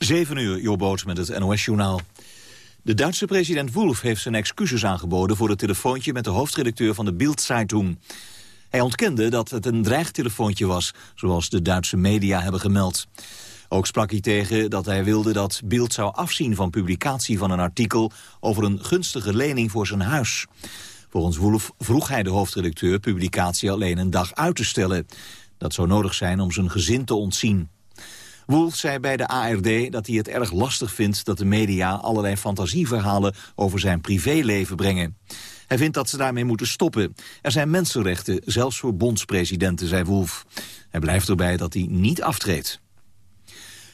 7 uur, Jobboot met het NOS-journaal. De Duitse president Wolf heeft zijn excuses aangeboden... voor het telefoontje met de hoofdredacteur van de Bild-Zeitung. Hij ontkende dat het een dreigtelefoontje was... zoals de Duitse media hebben gemeld. Ook sprak hij tegen dat hij wilde dat Bild zou afzien van publicatie van een artikel... over een gunstige lening voor zijn huis. Volgens Wolf vroeg hij de hoofdredacteur publicatie alleen een dag uit te stellen. Dat zou nodig zijn om zijn gezin te ontzien. Wolf zei bij de ARD dat hij het erg lastig vindt dat de media allerlei fantasieverhalen over zijn privéleven brengen. Hij vindt dat ze daarmee moeten stoppen. Er zijn mensenrechten, zelfs voor bondspresidenten, zei Wolf. Hij blijft erbij dat hij niet aftreedt.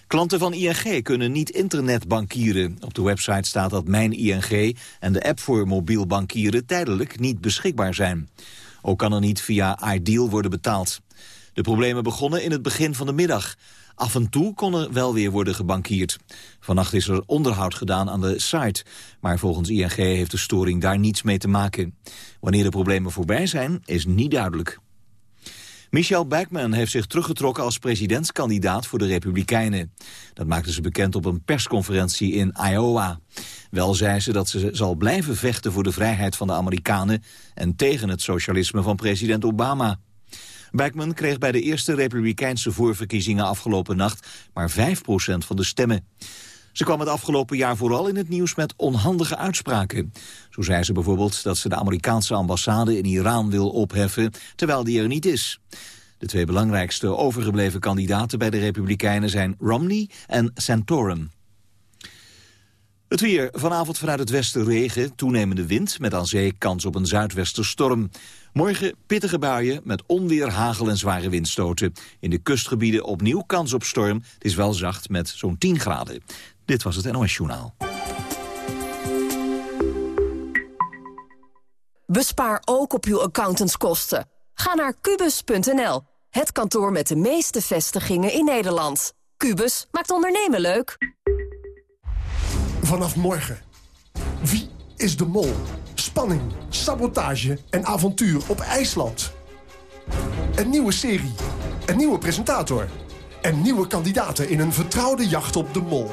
Klanten van ING kunnen niet internetbankieren. Op de website staat dat Mijn ING en de app voor mobiel bankieren tijdelijk niet beschikbaar zijn. Ook kan er niet via iDeal worden betaald. De problemen begonnen in het begin van de middag. Af en toe kon er wel weer worden gebankierd. Vannacht is er onderhoud gedaan aan de site. Maar volgens ING heeft de storing daar niets mee te maken. Wanneer de problemen voorbij zijn, is niet duidelijk. Michelle Bachmann heeft zich teruggetrokken als presidentskandidaat voor de Republikeinen. Dat maakte ze bekend op een persconferentie in Iowa. Wel zei ze dat ze zal blijven vechten voor de vrijheid van de Amerikanen... en tegen het socialisme van president Obama. Bachmann kreeg bij de eerste republikeinse voorverkiezingen afgelopen nacht maar 5% van de stemmen. Ze kwam het afgelopen jaar vooral in het nieuws met onhandige uitspraken. Zo zei ze bijvoorbeeld dat ze de Amerikaanse ambassade in Iran wil opheffen, terwijl die er niet is. De twee belangrijkste overgebleven kandidaten bij de Republikeinen zijn Romney en Santorum. Het weer. Vanavond vanuit het westen regen, toenemende wind... met aan zee kans op een zuidwesterstorm. Morgen pittige buien met onweer, hagel en zware windstoten. In de kustgebieden opnieuw kans op storm. Het is wel zacht met zo'n 10 graden. Dit was het NOS Journaal. Bespaar ook op uw accountantskosten. Ga naar kubus.nl, het kantoor met de meeste vestigingen in Nederland. Kubus maakt ondernemen leuk. Vanaf morgen. Wie is de mol? Spanning, sabotage en avontuur op IJsland. Een nieuwe serie, een nieuwe presentator... en nieuwe kandidaten in een vertrouwde jacht op de mol.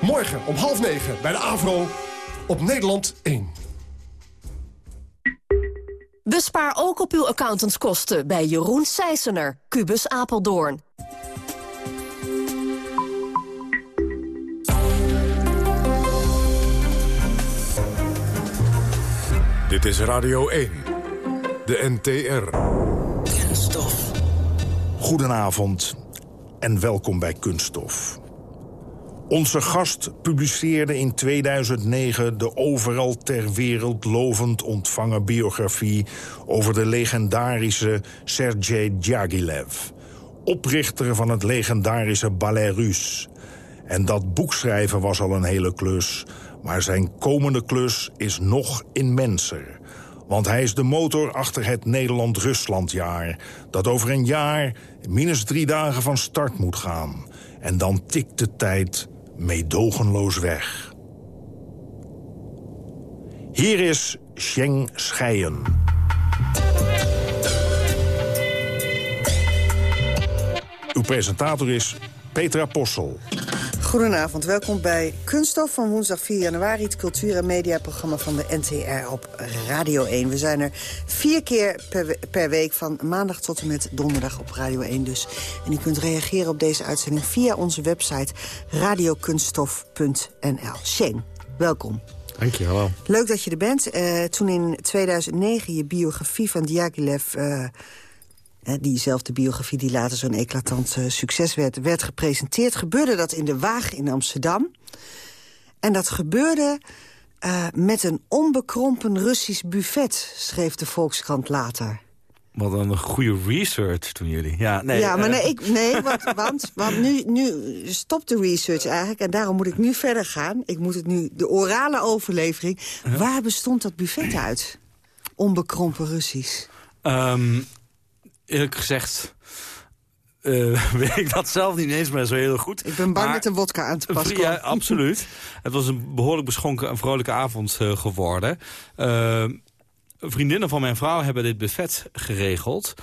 Morgen om half negen bij de AVRO op Nederland 1. Bespaar ook op uw accountantskosten bij Jeroen Sijsener, Cubus Apeldoorn. Dit is Radio 1, de NTR. Kunststof. Goedenavond en welkom bij Kunststof. Onze gast publiceerde in 2009 de overal ter wereld lovend ontvangen biografie... over de legendarische Sergei Diaghilev, oprichter van het legendarische Ballet Russe. En dat boekschrijven was al een hele klus, maar zijn komende klus is nog immenser. Want hij is de motor achter het Nederland-Ruslandjaar... dat over een jaar minus drie dagen van start moet gaan. En dan tikt de tijd meedogenloos weg. Hier is Sheng Scheijen. Uw presentator is Petra Possel. Goedenavond, welkom bij Kunststof van woensdag 4 januari... het cultuur- en mediaprogramma van de NTR op Radio 1. We zijn er vier keer per, per, week, van maandag tot en met donderdag op Radio 1 dus. En u kunt reageren op deze uitzending via onze website radiokunststof.nl. Shane, welkom. Dank je, hallo. Leuk dat je er bent. Uh, toen in 2009 je biografie van Diaghilev... Uh, diezelfde biografie die later zo'n eclatant uh, succes werd, werd gepresenteerd... gebeurde dat in de Waag in Amsterdam. En dat gebeurde uh, met een onbekrompen Russisch buffet, schreef de Volkskrant later. Wat een goede research toen jullie. Ja, nee, ja maar nee, ik, nee want, want, want nu, nu stopt de research eigenlijk... en daarom moet ik nu verder gaan. Ik moet het nu, de orale overlevering. Waar bestond dat buffet uit? Onbekrompen Russisch. Um, eerlijk gezegd... Uh, weet ik dat zelf niet eens meer zo heel goed. Ik ben bang maar, met een wodka aan te passen. Ja, absoluut. Het was een behoorlijk beschonken en vrolijke avond uh, geworden. Uh, vriendinnen van mijn vrouw hebben dit buffet geregeld.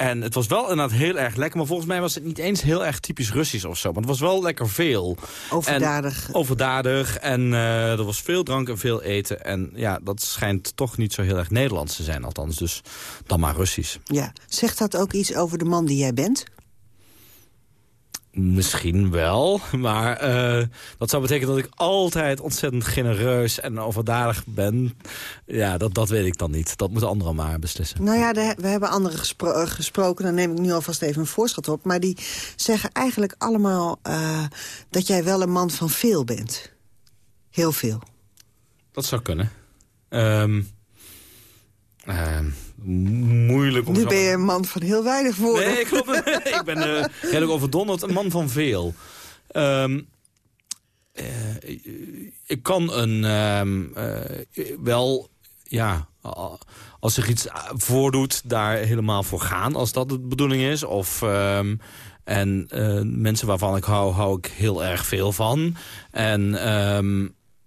En het was wel inderdaad heel erg lekker. Maar volgens mij was het niet eens heel erg typisch Russisch of zo. Maar het was wel lekker veel. Overdadig. En, overdadig. En uh, er was veel drank en veel eten. En ja, dat schijnt toch niet zo heel erg Nederlands te zijn. Althans, dus dan maar Russisch. Ja. Zegt dat ook iets over de man die jij bent? Misschien wel, maar uh, dat zou betekenen dat ik altijd ontzettend genereus en overdadig ben. Ja, dat, dat weet ik dan niet. Dat moeten anderen maar beslissen. Nou ja, de, we hebben anderen gespro eh, gesproken, daar neem ik nu alvast even een voorschot op. Maar die zeggen eigenlijk allemaal uh, dat jij wel een man van veel bent. Heel veel. Dat zou kunnen. Um, moeilijk om... Nu ben je een man van heel weinig woorden. Nee, klopt. ik ben uh, redelijk overdonderd. Een man van veel. Um, uh, ik kan een... Um, uh, wel, ja... Als zich iets voordoet, daar helemaal voor gaan. Als dat de bedoeling is. Of... Um, en mensen waarvan ik hou, hou ik heel erg veel van. En...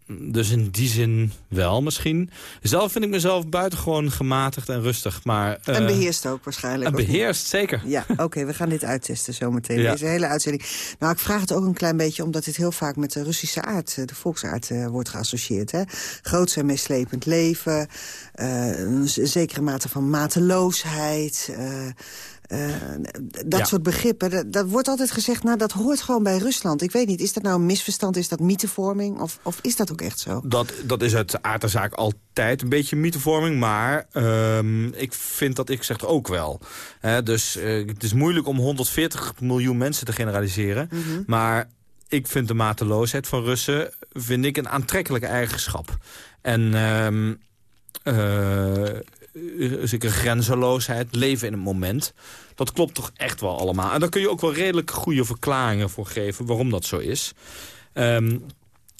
Dus in die zin wel misschien. Zelf vind ik mezelf buitengewoon gematigd en rustig. Maar, uh, en beheerst ook waarschijnlijk. En beheerst, zeker. Ja, oké, we gaan dit uittesten zometeen. Ja. Deze hele uitzending. Nou, ik vraag het ook een klein beetje omdat dit heel vaak met de Russische aard, eh, de volksaard, uh, wordt geassocieerd. Hè? Groots en meeslepend leven, uh, een zekere mate van mateloosheid... Uh, dat soort begrippen. Dat, dat, wordt altijd gezegd, nou, dat hoort gewoon bij Rusland. Ik weet niet, is dat nou een misverstand? Is dat mythevorming? Of, of is dat ook echt zo? Dat, dat is uit aard de zaak altijd een beetje mythevorming. Maar uh, ik vind dat ik zeg ook wel. dus uh, het is moeilijk om 140 miljoen mensen te generaliseren. Mm -hmm. Maar ik vind de mateloosheid van Russen vind ik een aantrekkelijke eigenschap. En... Um, zeker grenzeloosheid, leven in het moment. Dat klopt toch echt wel allemaal. En daar kun je ook wel redelijk goede verklaringen voor geven waarom dat zo is. Um,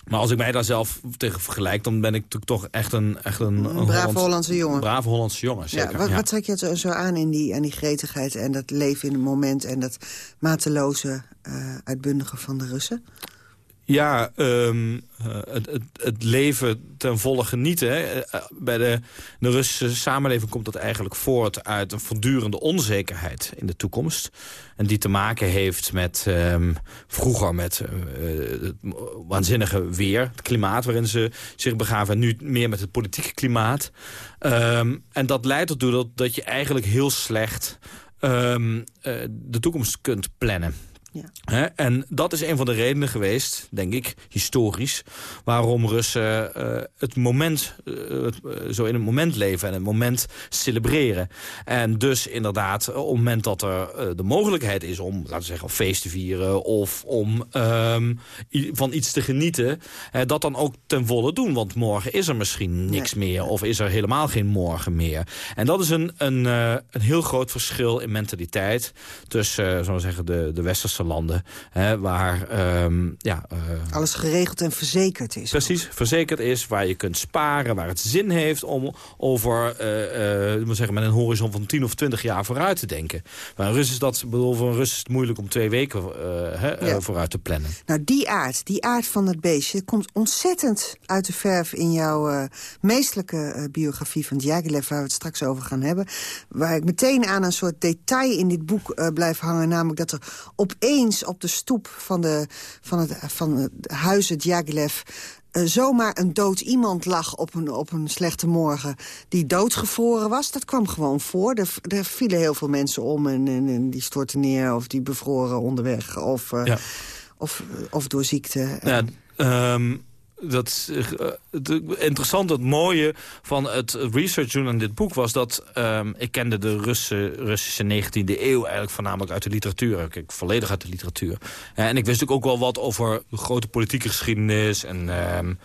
maar als ik mij daar zelf tegen vergelijk, dan ben ik natuurlijk toch echt een... Echt een, een brave Hollandse jongen. brave Hollandse jongen, zeker. Ja, wat, ja. wat trek je zo, zo aan in die, aan die gretigheid en dat leven in het moment... en dat mateloze uh, uitbundige van de Russen? Ja, um, uh, het, het, leven ten volle genieten. Hè. Uh, bij de, de Russische samenleving komt dat eigenlijk voort uit een voortdurende onzekerheid in de toekomst. En die te maken heeft met um, vroeger met het waanzinnige weer, het klimaat waarin ze zich begaven. En nu meer met het politieke klimaat. Um, en dat leidt ertoe dat, dat je eigenlijk heel slecht de toekomst kunt plannen. Ja. en dat is een van de redenen geweest, denk ik, historisch... waarom Russen uh, het moment, uh, zo in het moment leven en het moment celebreren. En dus inderdaad, op het moment dat er de mogelijkheid is om, laten we zeggen, feest te vieren... of om um, van iets te genieten, dat dan ook ten volle doen. Want morgen is er misschien niks nee. meer of is er helemaal geen morgen meer. En dat is een, een, een heel groot verschil in mentaliteit tussen, zullen we zeggen, de, de westerse landen. Hè, waar um, ja, uh, alles geregeld en verzekerd is. Precies, ook. verzekerd is. Waar je kunt sparen. Waar het zin heeft om over uh, uh, zeggen, met een horizon van 10 of 20 jaar vooruit te denken. Maar een Rus is dat, bedoel, voor een Rus is het moeilijk om twee weken ja. vooruit te plannen. Nou, die aard, die aard van het beestje komt ontzettend uit de verf in jouw meestelijke biografie van Diaghilev, waar we het straks over gaan hebben. Waar ik meteen aan een soort detail in dit boek blijf hangen, namelijk dat er op opeens op de stoep van, de, van, het, van het huizen Djagilev... Uh, zomaar een dood iemand lag op een, op een slechte morgen die doodgevroren was. Dat kwam gewoon voor. Er, er vielen heel veel mensen om en, en, en, die stortten neer of die bevroren onderweg. Of, uh, ja. of, of door ziekte. Ja, um dat uh, het interessante, het mooie van het research doen aan dit boek was dat um, ik kende de Russe, Russische 19e eeuw eigenlijk voornamelijk uit de literatuur. Ik volledig uit de literatuur. Uh, en ik wist ook wel wat over grote politieke geschiedenis. En, um,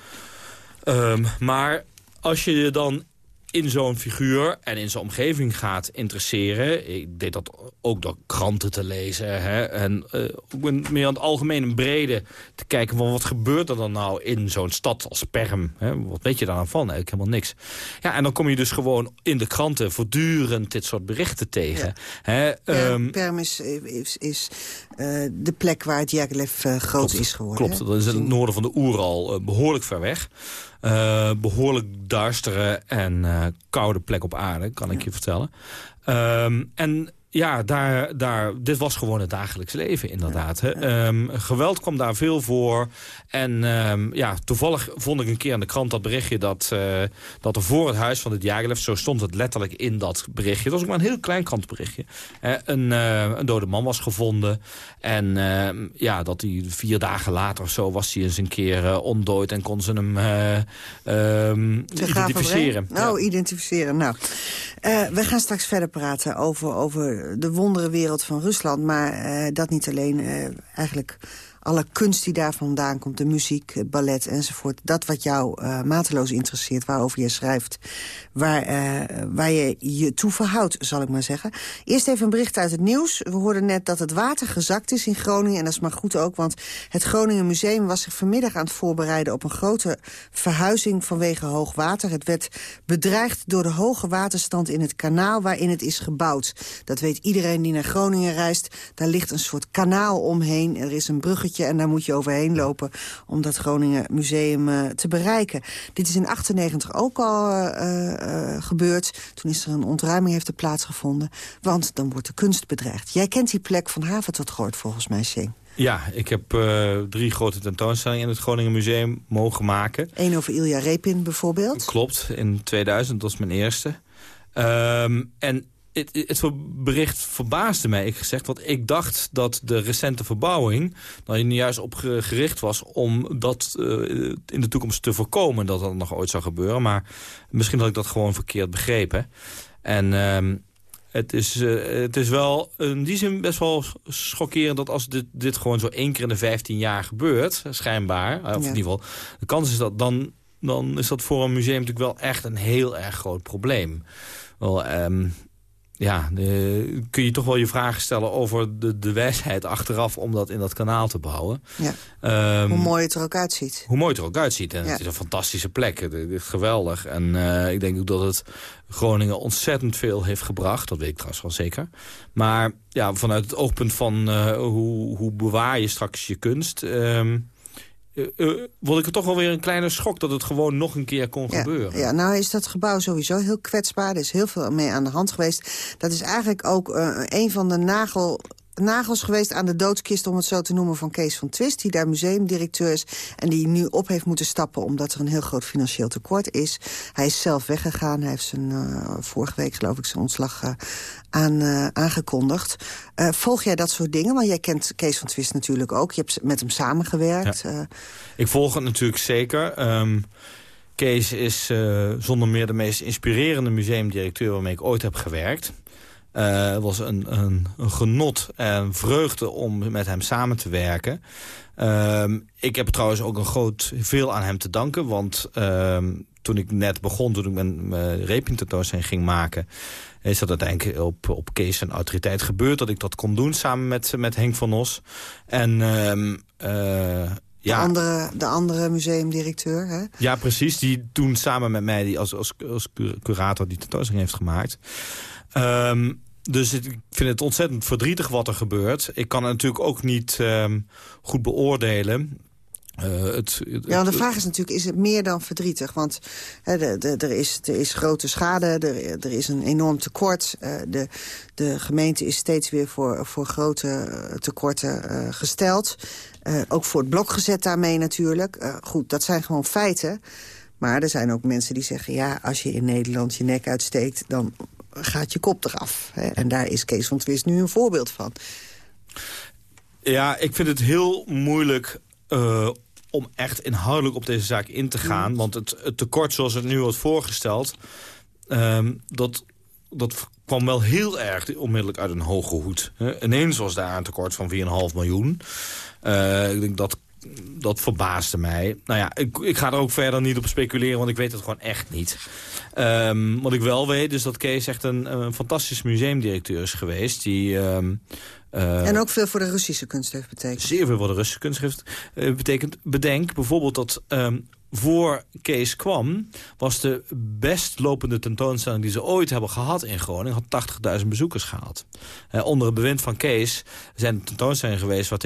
um, maar als je je dan in zo'n figuur en in zijn omgeving gaat interesseren. Ik deed dat ook door kranten te lezen. Hè, en uh, ook meer aan het algemeen en brede te kijken... van wat gebeurt er dan nou in zo'n stad als Perm? Hè? Wat weet je daar nou van? Eigenlijk helemaal niks. Ja, en dan kom je dus gewoon in de kranten voortdurend dit soort berichten tegen. Ja. Hè, um, Perm is, is, is uh, de plek waar het Jagelev uh, groot klopt, is geworden. Klopt, dat is in het noorden van de Oeral behoorlijk ver weg. Uh, behoorlijk duistere en uh, koude plek op aarde, kan ik je vertellen. Um, en ja, daar, daar, dit was gewoon het dagelijks leven inderdaad. Ehm, geweld kwam daar veel voor. En ehm, ja, toevallig vond ik een keer in de krant dat berichtje... dat, uh, dat er voor het huis van het Jagelef, zo stond het letterlijk in dat berichtje... dat was ook maar een heel klein krantberichtje... Uh, een, uh, een dode man was gevonden. En ehm, ja, dat hij vier dagen later of zo was hij eens een keer ontdooid... en kon ze hem identificeren. Oh, ja. identificeren. Nou, we gaan straks verder praten over... over de wonderenwereld van Rusland. Maar uh, dat niet alleen. Uh, eigenlijk alle kunst die daar vandaan komt, de muziek, het ballet enzovoort... dat wat jou uh, mateloos interesseert, waarover je schrijft... Waar, uh, waar je je toe verhoudt, zal ik maar zeggen. Eerst even een bericht uit het nieuws. We hoorden net dat het water gezakt is in Groningen. En dat is maar goed ook, want het Groningen Museum... was zich vanmiddag aan het voorbereiden op een grote verhuizing vanwege hoog water. Het werd bedreigd door de hoge waterstand in het kanaal waarin het is gebouwd. Dat weet iedereen die naar Groningen reist. Daar ligt een soort kanaal omheen. Er is een bruggetje en daar moet je overheen lopen om dat Groningen Museum uh, te bereiken. Dit is in 98 ook al uh, uh, gebeurd. Toen is er een ontruiming heeft er plaatsgevonden. Want dan wordt de kunst bedreigd. Jij kent die plek van haven tot Groot volgens mij, Shane. Ja, ik heb uh, drie grote tentoonstellingen in het Groningen Museum mogen maken. Eén over Ilja Repin bijvoorbeeld? Klopt, in 2000, dat was mijn eerste. Um, en het, het bericht verbaasde mij, ik gezegd. Want ik dacht dat de recente verbouwing... er juist op gericht was om dat uh, in de toekomst te voorkomen... dat dat nog ooit zou gebeuren. Maar misschien had ik dat gewoon verkeerd begrepen. En... Uh, het is, uh, het is wel in die zin best wel schokkerend... dat als dit, dit gewoon zo één keer in de 15 jaar gebeurt, schijnbaar... of in ieder geval, de kans is dat dan, dan is dat voor een museum natuurlijk wel echt een heel erg groot probleem. Wel, um, ja, kun je toch wel je vragen stellen over de, de wijsheid achteraf om dat in dat kanaal te bouwen. Ja. Um, hoe mooi het er ook uitziet. Hoe mooi het er ook uitziet. En ja. het is een fantastische plek. Het, is geweldig. En uh, ik denk ook dat het Groningen ontzettend veel heeft gebracht. Dat weet ik trouwens wel zeker. Maar ja, vanuit het oogpunt van uh, hoe, hoe bewaar je straks je kunst... Um, uh, vond ik het toch wel weer een kleine schok dat het gewoon nog een keer kon ja, gebeuren. Ja, nou is dat gebouw sowieso heel kwetsbaar. Er is heel veel mee aan de hand geweest. Dat is eigenlijk ook uh, een van de nagel nagels geweest aan de doodskist, om het zo te noemen, van Kees van Twist... die daar museumdirecteur is en die nu op heeft moeten stappen... omdat er een heel groot financieel tekort is. Hij is zelf weggegaan. Hij heeft zijn, uh, vorige week, geloof ik, zijn ontslag uh, aan, uh, aangekondigd. volg jij dat soort dingen? Want jij kent Kees van Twist natuurlijk ook. Je hebt met hem samengewerkt. Ja. ik volg het natuurlijk zeker... Um... Kees is zonder meer de meest inspirerende museumdirecteur waarmee ik ooit heb gewerkt. Het was een, een, een, genot en vreugde om met hem samen te werken. Uh, ik heb trouwens ook een groot veel aan hem te danken. Want uh, toen ik net begon, toen ik mijn, mijn ging maken... is dat uiteindelijk op, op Kees en autoriteit gebeurd... dat ik dat kon doen samen met, met Henk van Os. En... Uh, ja. De, andere, de andere museumdirecteur, hè? Ja, precies. Die toen samen met mij die als, als, als curator die tentoonstelling heeft gemaakt. Um, dus ik vind het ontzettend verdrietig wat er gebeurt. Ik kan het natuurlijk ook niet um, goed beoordelen. Uh, het, het, ja, de vraag is natuurlijk, is het meer dan verdrietig? Want hè, de, de, er, is, er is grote schade, er, er is een enorm tekort. Uh, de, de gemeente is steeds weer voor, voor grote tekorten uh, gesteld. ook voor het blok gezet daarmee natuurlijk. goed, dat zijn gewoon feiten. Maar er zijn ook mensen die zeggen... ja, als je in Nederland je nek uitsteekt... dan gaat je kop eraf. Hè? En daar is Kees van Twist nu een voorbeeld van. Ja, ik vind het heel moeilijk uh, om echt inhoudelijk op deze zaak in te gaan. Want het, het, tekort zoals het nu wordt voorgesteld... Um, dat, dat kwam wel heel erg onmiddellijk uit een hoge hoed. Ineens was daar een tekort van 4,5 miljoen. Uh, ik denk dat dat verbaasde mij. Nou ja, ik, ik, ga er ook verder niet op speculeren, want ik weet het gewoon echt niet. Um, wat ik wel weet is dat Kees echt een, een fantastisch museumdirecteur is geweest. Die, um, uh, en ook veel voor de Russische kunst heeft betekend. Zeer veel voor de Russische kunst heeft uh, betekend. Bedenk bijvoorbeeld dat um, voor Kees kwam, was de best lopende tentoonstelling die ze ooit hebben gehad in Groningen, had 80.000 bezoekers gehaald. Eh, onder het bewind van Kees zijn tentoonstellingen geweest waar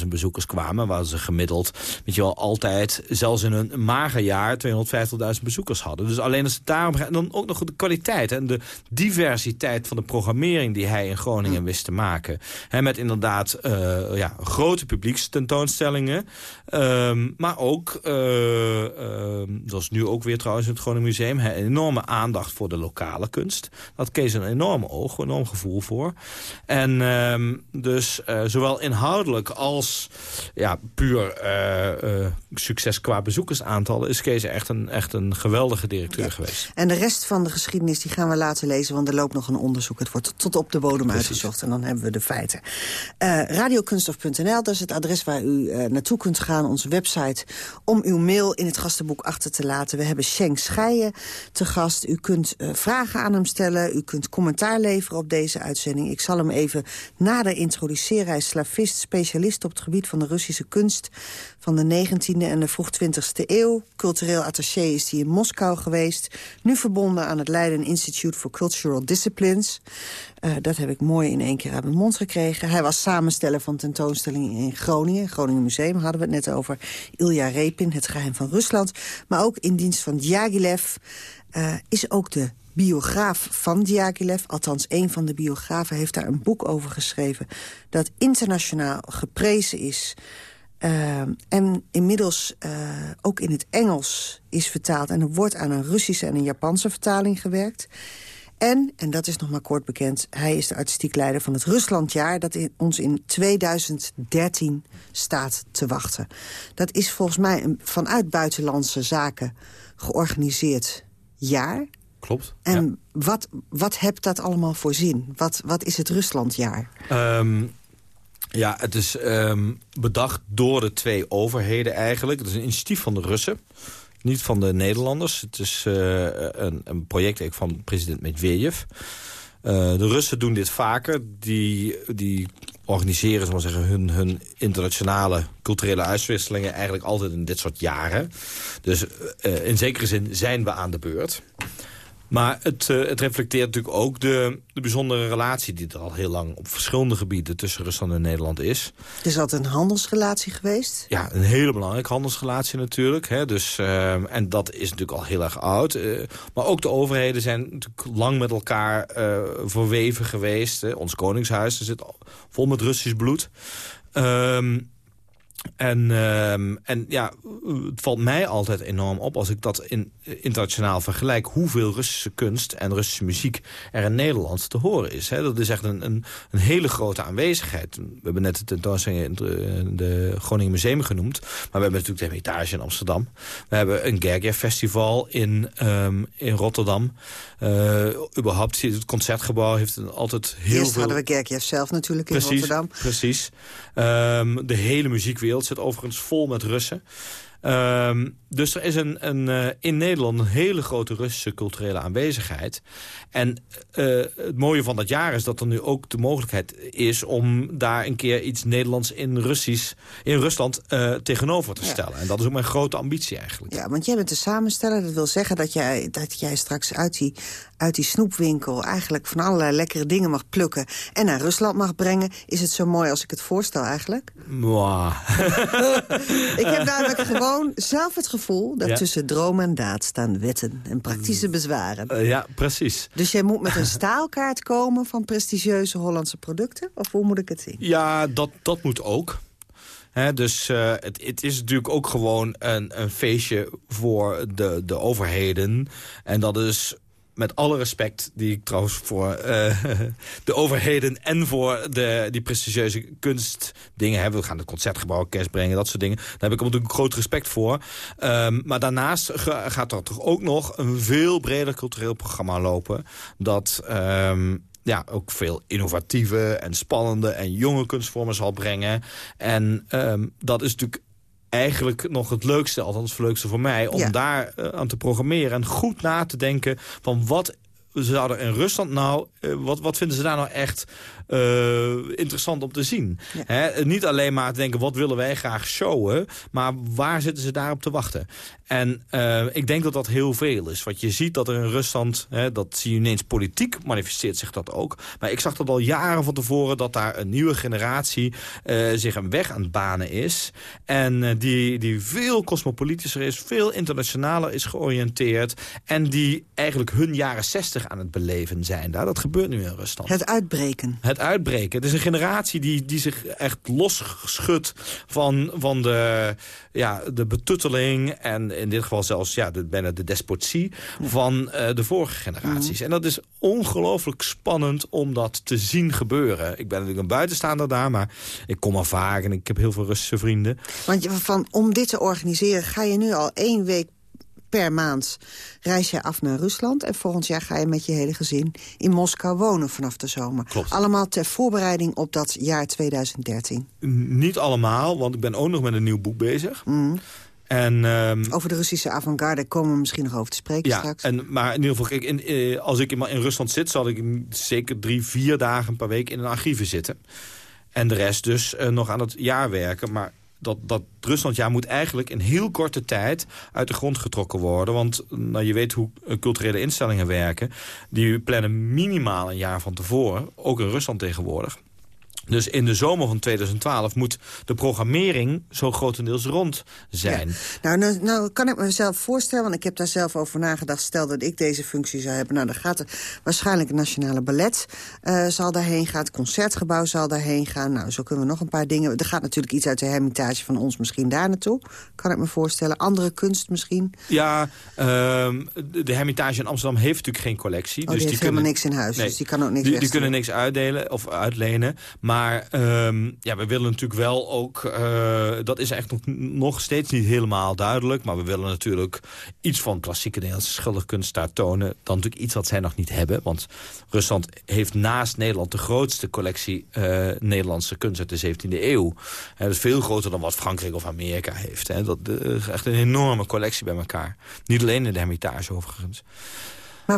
250.000 bezoekers kwamen, waar ze gemiddeld, weet je wel, altijd, zelfs in een mager jaar, 250.000 bezoekers hadden. Dus alleen als het daarom gaat, en dan ook nog de kwaliteit en de diversiteit van de programmering die hij in Groningen wist te maken. Met inderdaad uh, ja, grote publiekstentoonstellingen, um, maar ook... Uh, uh, zoals nu ook weer trouwens in het Groningen Museum... een enorme aandacht voor de lokale kunst. Dat Kees een enorm oog, een enorm gevoel voor. En uh, dus uh, zowel inhoudelijk als ja, puur uh, succes qua bezoekersaantallen... is Kees echt een, echt een geweldige directeur ja. geweest. En de rest van de geschiedenis die gaan we laten lezen... want er loopt nog een onderzoek. Het wordt tot op de bodem Precies. uitgezocht en dan hebben we de feiten. radiokunstof.nl, dat is het adres waar u naartoe kunt gaan. Onze website om uw mail in het gastenboek achter te laten. We hebben Schenk Scheijen te gast. U kunt uh, vragen aan hem stellen. U kunt commentaar leveren op deze uitzending. Ik zal hem even nader introduceren. Hij is slavist, specialist op het gebied van de Russische kunst... van de 19e en de vroeg 20e eeuw. Cultureel attaché is hij in Moskou geweest. Nu verbonden aan het Leiden Institute for Cultural Disciplines. Uh, dat heb ik mooi in één keer uit mijn mond gekregen. Hij was samensteller van tentoonstellingen in Groningen. Groningen Museum hadden we het net over. Ilja Repin, het geheim van Rusland. Maar ook in dienst van Diaghilev uh, is ook de biograaf van Diaghilev, althans een van de biografen... heeft daar een boek over geschreven dat internationaal geprezen is... Uh, en inmiddels ook in het Engels is vertaald... en er wordt aan een Russische en een Japanse vertaling gewerkt... En, en dat is nog maar kort bekend... hij is de artistiek leider van het Ruslandjaar... dat in, ons in 2013 staat te wachten. Dat is volgens mij een vanuit buitenlandse zaken georganiseerd jaar. Klopt. En ja. wat, wat hebt dat allemaal voor zin? Wat, wat is het Ruslandjaar? Um, ja, het is um, bedacht door de twee overheden eigenlijk. Het is een initiatief van de Russen niet van de Nederlanders. Het is uh, een, een, project van president Medvedev. Uh, de Russen doen dit vaker. Die, die organiseren zal zeggen, hun, hun internationale culturele uitwisselingen... eigenlijk altijd in dit soort jaren. Dus uh, in zekere zin zijn we aan de beurt. Maar het, uh, het reflecteert natuurlijk ook de, de bijzondere relatie... die er al heel lang op verschillende gebieden tussen Rusland en Nederland is. Is dat een handelsrelatie geweest? Ja, een hele belangrijke handelsrelatie natuurlijk. Hè. Dus, uh, en dat is natuurlijk al heel erg oud. Uh, maar ook de overheden zijn natuurlijk lang met elkaar verweven geweest. Hè. Ons koningshuis zit vol met Russisch bloed. Um, en, uh, en ja, het valt mij altijd enorm op als ik dat in, internationaal vergelijk... hoeveel Russische kunst en Russische muziek er in Nederland te horen is. Hè. Dat is echt een, een, een, hele grote aanwezigheid. We hebben net de tentoonstelling in de, de Groningen Museum genoemd. Maar we hebben natuurlijk de Hermitage in Amsterdam. We hebben een Gergiev Festival in, um, in Rotterdam. Uh, überhaupt, het Concertgebouw heeft altijd heel Eerst veel... hadden we Gergiev zelf natuurlijk in precies, Rotterdam. Precies. Um, de hele muziekwereld zit overigens vol met Russen. Um, dus er is een, een, uh, in Nederland een hele grote Russische culturele aanwezigheid. En uh, het mooie van dat jaar is dat er nu ook de mogelijkheid is... om daar een keer iets Nederlands in, Russisch, in Rusland uh, tegenover te stellen. Ja. En dat is ook mijn grote ambitie eigenlijk. Ja, want jij bent de samensteller. Dat wil zeggen dat jij, dat jij straks uit die, uit die snoepwinkel... eigenlijk van allerlei lekkere dingen mag plukken... en naar Rusland mag brengen. Is het zo mooi als ik het voorstel eigenlijk? Wow. ik heb namelijk gewoon zelf het gevoel... dat ja. tussen droom en daad staan wetten en praktische bezwaren. Uh, ja, precies. Dus jij moet met een staalkaart komen van prestigieuze Hollandse producten? Of hoe moet ik het zien? Ja, dat, dat moet ook. He, dus uh, het, het, is natuurlijk ook gewoon een, een feestje voor de, de overheden. En dat is met alle respect die ik trouwens voor uh, de overheden... en voor de, die prestigieuze kunstdingen hebben. We gaan het concertgebouw kerst brengen, dat soort dingen. Daar heb ik natuurlijk groot respect voor. Um, maar daarnaast gaat er toch ook nog een veel breder cultureel programma lopen... dat... Um, ja, ook veel innovatieve en spannende en jonge kunstvormen zal brengen. En um, dat is natuurlijk eigenlijk nog het leukste, althans het leukste voor mij... om ja. daar uh, aan te programmeren en goed na te denken van wat zouden in Rusland nou... eh, wat, wat vinden ze daar nou echt eh, interessant om te zien? Hè, niet alleen maar te denken, wat willen wij graag showen... maar waar zitten ze daarop te wachten? En eh, ik denk dat dat heel veel is. Wat je ziet dat er in Rusland, dat zie je ineens politiek, manifesteert zich dat ook. Maar ik zag dat al jaren van tevoren, dat daar een nieuwe generatie eh, zich een weg aan het banen is. En die, die veel cosmopolitischer is, veel internationaler is georiënteerd. En die eigenlijk hun jaren zestig aan het beleven zijn daar. Dat gebeurt nu in Rusland. Het uitbreken. Het uitbreken. Het is een generatie die, die zich echt losschudt van, van de, ja, de betutteling... en in dit geval zelfs ja, de, bijna de despotie van eh, de vorige generaties. En dat is ongelooflijk spannend om dat te zien gebeuren. Ik ben natuurlijk een buitenstaander daar, maar ik kom al vaak... en ik heb heel veel Russische vrienden. Want van, om dit te organiseren ga je nu al één week per maand reis je af naar Rusland. En volgend jaar ga je met je hele gezin in Moskou wonen vanaf de zomer. Klopt. Allemaal ter voorbereiding op dat jaar 2013. Niet allemaal, want ik ben ook nog met een nieuw boek bezig. En... ehm, Over de Russische avant-garde komen we misschien nog over te spreken Ja, straks. en, maar in ieder geval, kijk, in, eh, als ik in, in Rusland zit... zal ik zeker drie, vier dagen per week in een archieven zitten. En de rest dus eh, nog aan het jaar werken. Maar dat, dat Ruslandjaar moet eigenlijk in heel korte tijd uit de grond getrokken worden. Want nou, je weet hoe eh, culturele instellingen werken. Die plannen minimaal een jaar van tevoren. Ook in Rusland tegenwoordig. Dus in de zomer van 2012 moet de programmering zo grotendeels rond zijn. Nou, nou, nou kan ik mezelf voorstellen, want ik heb daar zelf over nagedacht... stel dat ik deze functie zou hebben. Nou, dan gaat er waarschijnlijk het Nationale Ballet eh, zal daarheen gaan. Het Concertgebouw zal daarheen gaan. Nou, zo kunnen we nog een paar dingen... Er gaat natuurlijk iets uit de hermitage van ons misschien daar naartoe. Kan ik me voorstellen. Andere kunst misschien. Ja, ehm, de, Hermitage in Amsterdam heeft natuurlijk geen collectie. Oh, die heeft kunnen, helemaal niks in huis, dus die kan ook niks die, kunnen niks uitdelen of uitlenen. Maar ehm, ja, we willen natuurlijk wel ook... eh, dat is echt nog, nog steeds niet helemaal duidelijk... maar we willen natuurlijk iets van klassieke Nederlandse schilderkunst daar tonen. Dan natuurlijk iets wat zij nog niet hebben. Want Rusland heeft naast Nederland de grootste collectie... eh, Nederlandse kunst uit de 17e eeuw. Dat is veel groter dan wat Frankrijk of Amerika heeft. Dat eh, is echt een enorme collectie bij elkaar. Niet alleen in de Hermitage overigens.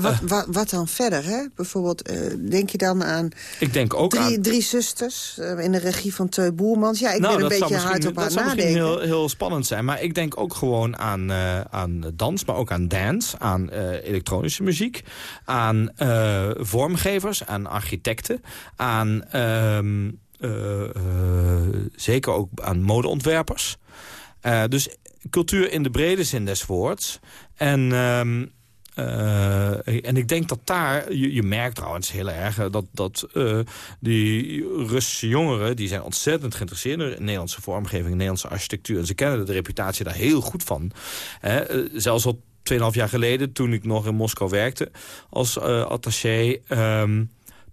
Maar wat, Eh. wat, wat dan verder, hè? Bijvoorbeeld, eh, denk je dan aan... Ik denk ook drie, aan... drie zusters eh, in de regie van Teu Boermans. Ja, ik nou, ben een beetje hard op haar Dat zou misschien nadenken. heel, heel spannend zijn. Maar ik denk ook gewoon aan, aan dans, maar ook aan dance, aan elektronische muziek, aan vormgevers, aan architecten, aan ehm, eh, eh, zeker ook aan modeontwerpers. Dus cultuur in de brede zin des woords. En... eh, en ik denk dat daar, je, je merkt trouwens heel erg... eh, dat, dat eh, die Russische jongeren... die zijn ontzettend geïnteresseerd in Nederlandse vormgeving... Nederlandse architectuur. En ze kennen de reputatie daar heel goed van. Hè, zelfs al 2,5 jaar geleden, toen ik nog in Moskou werkte... als attaché... ehm,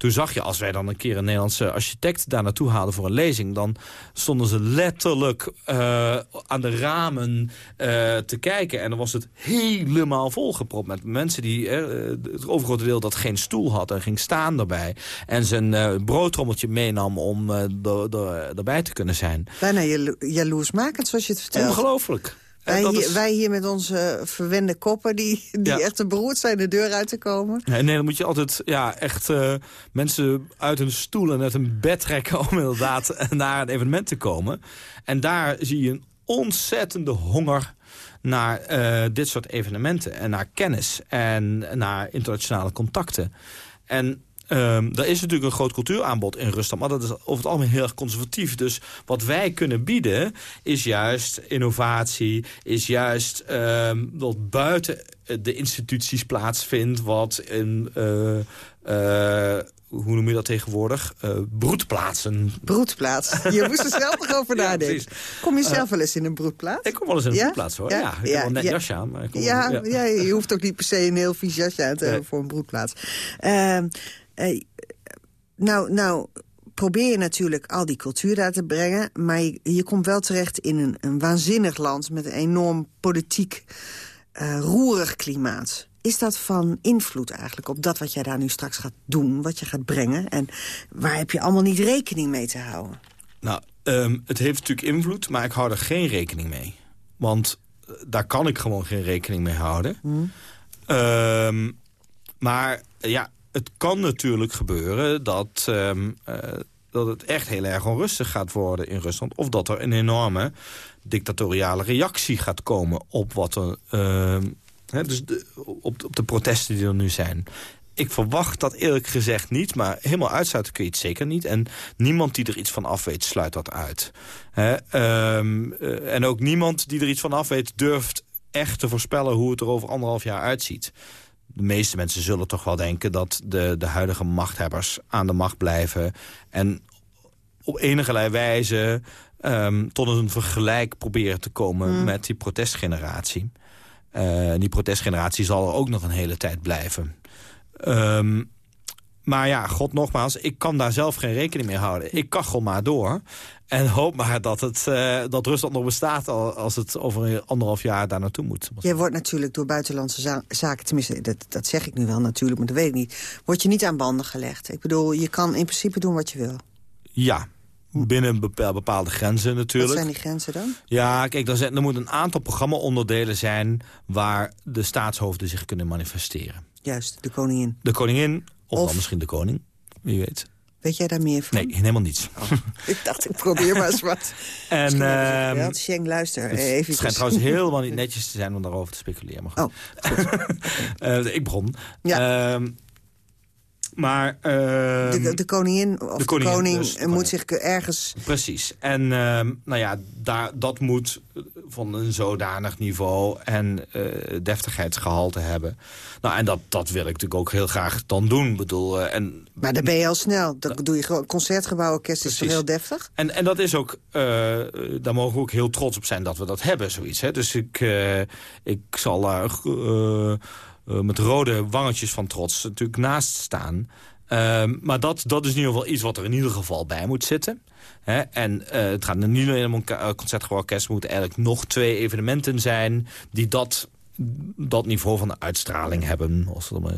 toen zag je, als wij dan een keer een Nederlandse architect daar naartoe haalden voor een lezing... dan stonden ze letterlijk eh, aan de ramen eh, te kijken. En dan was het helemaal volgepropt met mensen die... eh, het overgrote deel dat geen stoel had en ging staan daarbij. En zijn broodtrommeltje meenam om erbij te kunnen zijn. Bijna jalo- jaloersmakend, zoals je het vertelt. Ongelooflijk. En Wij dat hier, is- wij hier met onze verwende koppen... die, die Ja. echt te beroerd zijn de deur uit te komen. Ja, nee, dan moet je altijd ja, echt eh, mensen uit hun stoel en uit hun bed trekken... om inderdaad naar een evenement te komen. En daar zie je een ontzettende honger naar eh, dit soort evenementen. En naar kennis en naar internationale contacten. En ehm er is natuurlijk een groot cultuuraanbod in Rusland... maar dat is over het algemeen heel erg conservatief. Dus wat wij kunnen bieden is juist innovatie... is juist ehm dat buiten de instituties plaatsvindt... wat in... eh, eh, hoe noem je dat tegenwoordig? Eh, broedplaatsen. Broedplaats. Je moest er zelf nog over nadenken. Kom je zelf wel eens in een broedplaats? Ik kom wel eens in een Ja? broedplaats hoor. Ja? Ja, ik heb wel net ja. jasje aan. Maar ik kom Ja, wel- ja. je hoeft ook niet per se een heel vies jasje aan te hebben voor een broedplaats. Nou, nou probeer je natuurlijk al die cultuur daar te brengen... maar je, je komt wel terecht in een, een waanzinnig land... met een enorm politiek eh, roerig klimaat. Is dat van invloed eigenlijk op dat wat jij daar nu straks gaat doen... wat je gaat brengen? En waar heb je allemaal niet rekening mee te houden? Nou, ehm, het heeft natuurlijk invloed, maar ik hou er geen rekening mee. Want eh, daar kan ik gewoon geen rekening mee houden. Ehm, maar ja, het kan natuurlijk gebeuren dat, ehm, eh, dat het echt heel erg onrustig gaat worden in Rusland. Of dat er een enorme dictatoriale reactie gaat komen op wat er... ehm, dus de, op, de protesten die er nu zijn. Ik verwacht dat eerlijk gezegd niet, maar helemaal uitsluiten kun je het zeker niet. En niemand die er iets van af weet, sluit dat uit. Ehm, eh, en ook niemand die er iets van af weet, durft echt te voorspellen hoe het er over anderhalf jaar uitziet. De meeste mensen zullen toch wel denken dat de, de huidige machthebbers aan de macht blijven. En op enige wijze ehm, tot een vergelijk proberen te komen met die protestgeneratie. Eh, die protestgeneratie zal er ook nog een hele tijd blijven. Ehm, maar ja, god nogmaals, ik kan daar zelf geen rekening mee houden. Ik kachel maar door. En hoop maar dat, het, eh, dat Rusland nog bestaat al- als het over anderhalf jaar daar naartoe moet. Jij wordt natuurlijk door buitenlandse za- zaken, tenminste, dat, dat zeg ik nu wel natuurlijk, maar dat weet ik niet, word je niet aan banden gelegd. Ik bedoel, je kan in principe doen wat je wil. Ja, binnen bepa- bepaalde grenzen natuurlijk. Wat zijn die grenzen dan? Ja, kijk, er, zijn, er moeten een aantal programma-onderdelen zijn... waar de staatshoofden zich kunnen manifesteren. Juist, de koningin. De koningin, of, Of- dan misschien de koning, wie weet. Weet jij daar meer van? Nee, helemaal niets. Ik dacht, ik probeer maar eens wat. En, ehm, gebeld. Sheng, luister, het, even. het schijnt trouwens helemaal niet netjes te zijn om daarover te speculeren. Maar goed. Oh, Eh, ik begon. Ja. Ehm, maar... ehm, de, de koningin of de, koningin, koning dus eh, moet koningin. zich ergens... Precies. En ehm, nou ja, daar, dat moet van een zodanig niveau en eh, deftigheidsgehalte hebben. Nou, en dat, dat wil ik natuurlijk ook heel graag dan doen. Bedoel, eh, en, Maar dan ben je al snel. Dat doe je gewoon. Concertgebouworkest is toch heel deftig? en, en dat is ook, eh, daar mogen we ook heel trots op zijn dat we dat hebben, zoiets. Hè? Dus ik, eh, ik zal daar eh, eh, met rode wangetjes van trots natuurlijk naast staan. Ehm, maar dat, dat is in ieder geval iets wat er in ieder geval bij moet zitten. En eh, het gaat niet alleen om een eh, concertgebouworkest. Er moeten eigenlijk nog twee evenementen zijn... die dat, dat niveau van de uitstraling hebben. Om, eh,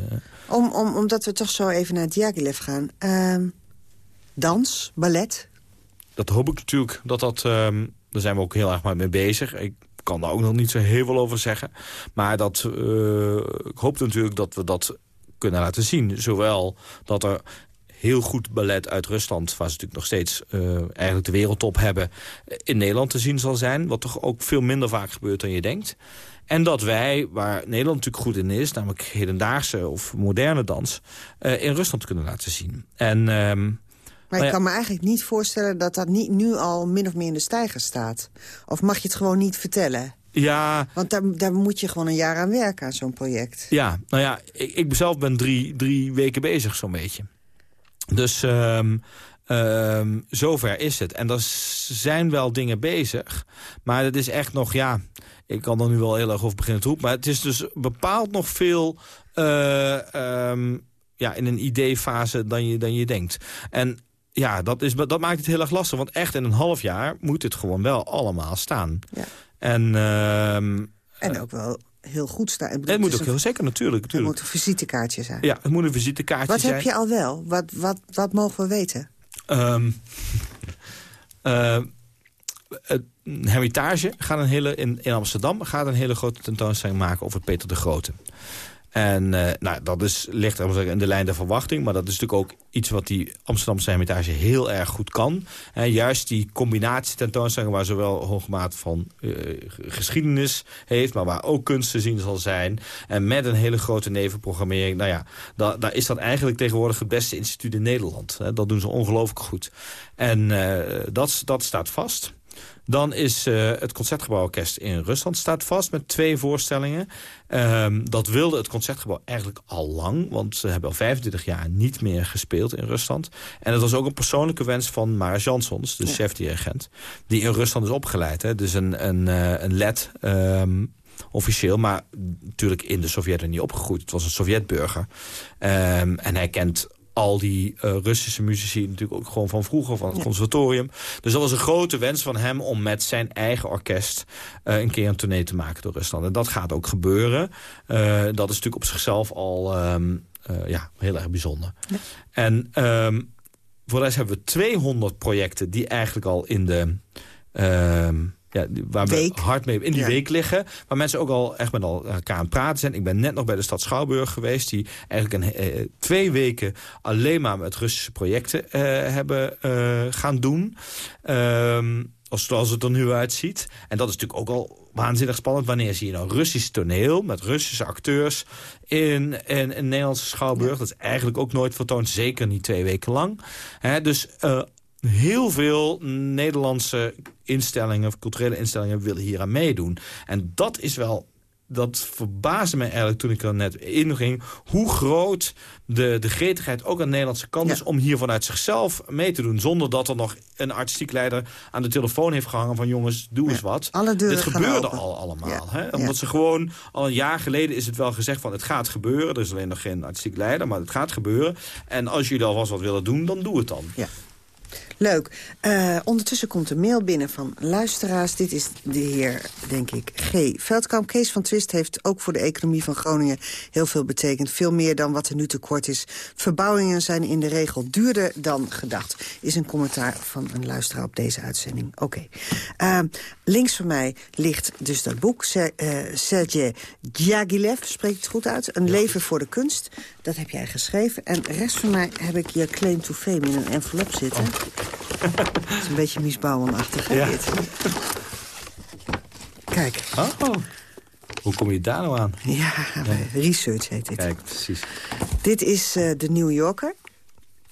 Om, om, omdat we toch zo even naar Diaghilev gaan. Ehm, dans, ballet. dat hoop ik natuurlijk dat dat... ehm, daar zijn we ook heel erg mee bezig. Ik kan daar ook nog niet zo heel veel over zeggen. Maar dat, eh, ik hoop natuurlijk dat we dat kunnen laten zien. Zowel dat er heel goed ballet uit Rusland... waar ze natuurlijk nog steeds eh, eigenlijk de wereldtop hebben... in Nederland te zien zal zijn. Wat toch ook veel minder vaak gebeurt dan je denkt. En dat wij, waar Nederland natuurlijk goed in is... namelijk hedendaagse of moderne dans... eh, in Rusland kunnen laten zien. En... ehm, Maar Nou ik kan me eigenlijk niet voorstellen dat dat niet nu al min of meer in de stijger staat. Of mag je het gewoon niet vertellen? ja, Want daar, daar moet je gewoon een jaar aan werken, aan zo'n project. Ja, nou ja, ik, ik zelf ben drie, drie weken bezig zo'n beetje. Dus ehm, ehm, zover is het. En er zijn wel dingen bezig. Maar het is echt nog, ja... Ik kan er nu wel heel erg over beginnen te roepen. Maar het is dus bepaald nog veel... eh, ehm, ja, in een ideefase dan je, dan je denkt. En ja, dat, is, dat maakt het heel erg lastig. Want echt in een half jaar moet het gewoon wel allemaal staan. Ja. En ehm, En ook wel heel goed staan. Ik bedoel, het moet ook een- heel zeker, natuurlijk. Het natuurlijk. moet een visitekaartje zijn. Ja, het moet een visitekaartje Wat zijn. heb je al wel? Wat, wat, wat mogen we weten? Het Hermitage gaat een hele, in, in Amsterdam gaat een hele grote tentoonstelling maken over Peter de Grote. En eh, nou, dat is, ligt in de lijn der verwachting. Maar dat is natuurlijk ook iets wat die Amsterdamse Hermitage heel erg goed kan. En juist die combinatie tentoonstellingen waar zowel hoge mate van eh, geschiedenis heeft... maar waar ook kunst te zien zal zijn. En met een hele grote nevenprogrammering. Nou ja, da- daar is dat eigenlijk tegenwoordig het beste instituut in Nederland. Dat doen ze ongelooflijk goed. En eh, dat staat vast. Dan is eh, het Concertgebouworkest in Rusland staat vast met twee voorstellingen. Ehm, dat wilde het Concertgebouw eigenlijk al lang. Want ze hebben al 25 jaar niet meer gespeeld in Rusland. En dat was ook een persoonlijke wens van Maris Jansons, de chef-dirigent. Die in Rusland is opgeleid. Hè. Dus een, een, eh, een led... ehm, officieel, maar natuurlijk in de Sovjet-Unie opgegroeid. Het was een Sovjetburger. Ehm, en hij kent al die eh, Russische muzici natuurlijk ook gewoon van vroeger, van het conservatorium. Dus dat was een grote wens van hem om met zijn eigen orkest eh, een keer een tournee te maken door Rusland. En dat gaat ook gebeuren. Eh, dat is natuurlijk op zichzelf al ehm, eh, ja, heel erg bijzonder. En ehm, voor de rest hebben we 200 projecten die eigenlijk al in de... ehm, ja, waar Week. we hard mee in die Ja. week liggen. Waar mensen ook al echt met elkaar aan het praten zijn. Ik ben net nog bij de stad Schouwburg geweest. Die eigenlijk een, eh, twee weken alleen maar met Russische projecten eh, hebben eh, gaan doen. Ehm, als- zoals het er nu uitziet. En dat is natuurlijk ook al waanzinnig spannend. Wanneer zie je nou Russisch toneel met Russische acteurs in, in een Nederlandse schouwburg. Dat is eigenlijk ook nooit vertoond. Zeker niet twee weken lang. Dus eh, heel veel Nederlandse instellingen, of culturele instellingen willen hier aan meedoen. En dat is wel dat verbaasde me eigenlijk toen ik er net in ging... hoe groot de, de gretigheid ook aan de Nederlandse kant Ja. is... om hier vanuit zichzelf mee te doen. Zonder dat er nog een artistiek leider aan de telefoon heeft gehangen... van jongens, doe eens wat. Dit gebeurde open. al allemaal. Ja. Hè? Omdat ze gewoon... al een jaar geleden is het wel gezegd van het gaat gebeuren. Er is alleen nog geen artistiek leider, maar het gaat gebeuren. En als jullie alvast wat willen doen, dan doe het dan. Leuk. Eh, ondertussen komt een mail binnen van luisteraars. Dit is de heer, denk ik, G. Veldkamp. Kees van Twist heeft ook voor de economie van Groningen heel veel betekend. Veel meer dan wat er nu tekort is. Verbouwingen zijn in de regel duurder dan gedacht. Is een commentaar van een luisteraar op deze uitzending. Oké. Eh, links van mij ligt dus dat boek. Eh, Sergej Diaghilev, spreekt het goed uit? Een leven voor de kunst. Dat heb jij geschreven. En rechts van mij heb ik je claim to fame in een envelop zitten. Het is een beetje hè, Ja. dit? Kijk, Oh. Hoe kom je daar nou aan? ja, research heet dit. Kijk, precies. Dit is eh, de New Yorker.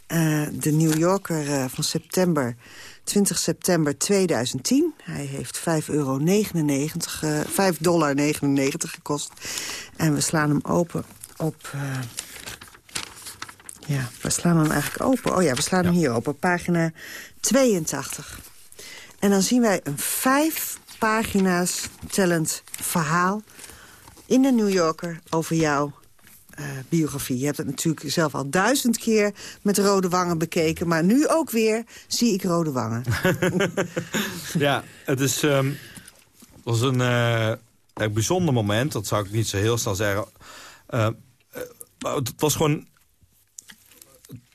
Eh, de New Yorker eh, van september, 20 september 2010. Hij heeft 5,99 euro, eh 5 dollar 99 gekost. En we slaan hem open op... ja, we slaan hem eigenlijk open. Oh ja, we slaan hem hier open, pagina 82. En dan zien wij een vijf pagina's tellend verhaal... in de New Yorker over jouw eh, biografie. Je hebt het natuurlijk zelf al duizend keer met rode wangen bekeken... maar nu ook weer zie ik rode wangen. Ja, het is, ehm, was een eh, echt bijzonder moment. Dat zou ik niet zo heel snel zeggen. Maar het was gewoon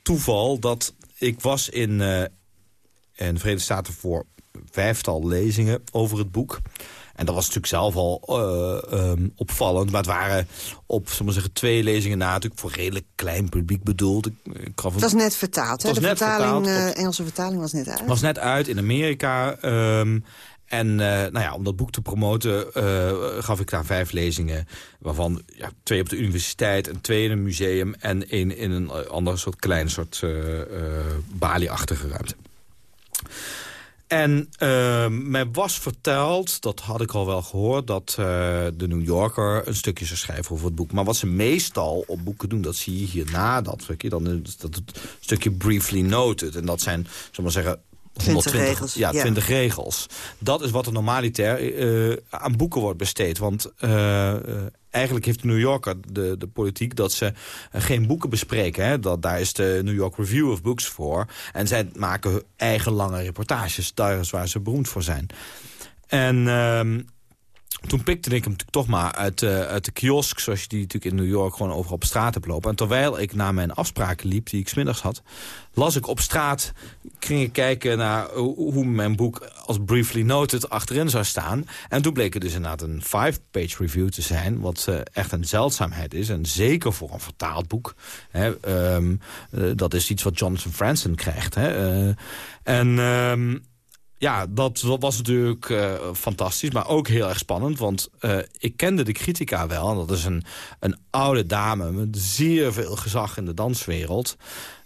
toeval dat ik was in, eh, in de Verenigde Staten voor vijftal lezingen over het boek. En dat was natuurlijk zelf al eh, ehm, opvallend. Maar het waren op zullen we zeggen, twee lezingen na... natuurlijk voor redelijk klein publiek bedoeld. Ik, ik Het was net vertaald, hè? De net vertaling, vertaald, eh, Engelse vertaling was net uit. was net uit in Amerika. ehm, en eh, nou ja, om dat boek te promoten eh, gaf ik daar vijf lezingen. Waarvan ja, twee op de universiteit en twee in een museum... en één in een eh, ander soort klein soort eh, balie-achtige ruimte. En uh, mij was verteld, dat had ik al wel gehoord... dat uh, de New Yorker een stukje zou schrijven over het boek. Maar wat ze meestal op boeken doen, dat zie je hierna. Dat, dan, dat stukje briefly noted. En dat zijn, zullen maar zeggen... 20 regels. Ja, 20 regels. Dat is wat er normaliter uh, aan boeken wordt besteed. Want uh, eigenlijk heeft de New Yorker de, de politiek dat ze geen boeken bespreken. Hè? Dat, daar is de New York Review of Books voor. En zij maken hun eigen lange reportages. Daar is waar ze beroemd voor zijn. En ehm, toen pikte ik hem toch maar uit, uh, uit de kiosk... zoals je die natuurlijk in New York gewoon overal op straat hebt lopen. En terwijl ik naar mijn afspraken liep, die ik smiddags had... las ik op straat, ging ik kijken naar hoe, mijn boek als briefly noted achterin zou staan. En toen bleek het dus inderdaad een five-page review te zijn... wat uh, echt een zeldzaamheid is. En zeker voor een vertaald boek. Hè, um, uh, dat is iets wat Jonathan Franzen krijgt. Hè. En... Um, ja, dat was natuurlijk uh, fantastisch, maar ook heel erg spannend. Want uh, ik kende de critica wel. Dat is een, een oude dame met zeer veel gezag in de danswereld.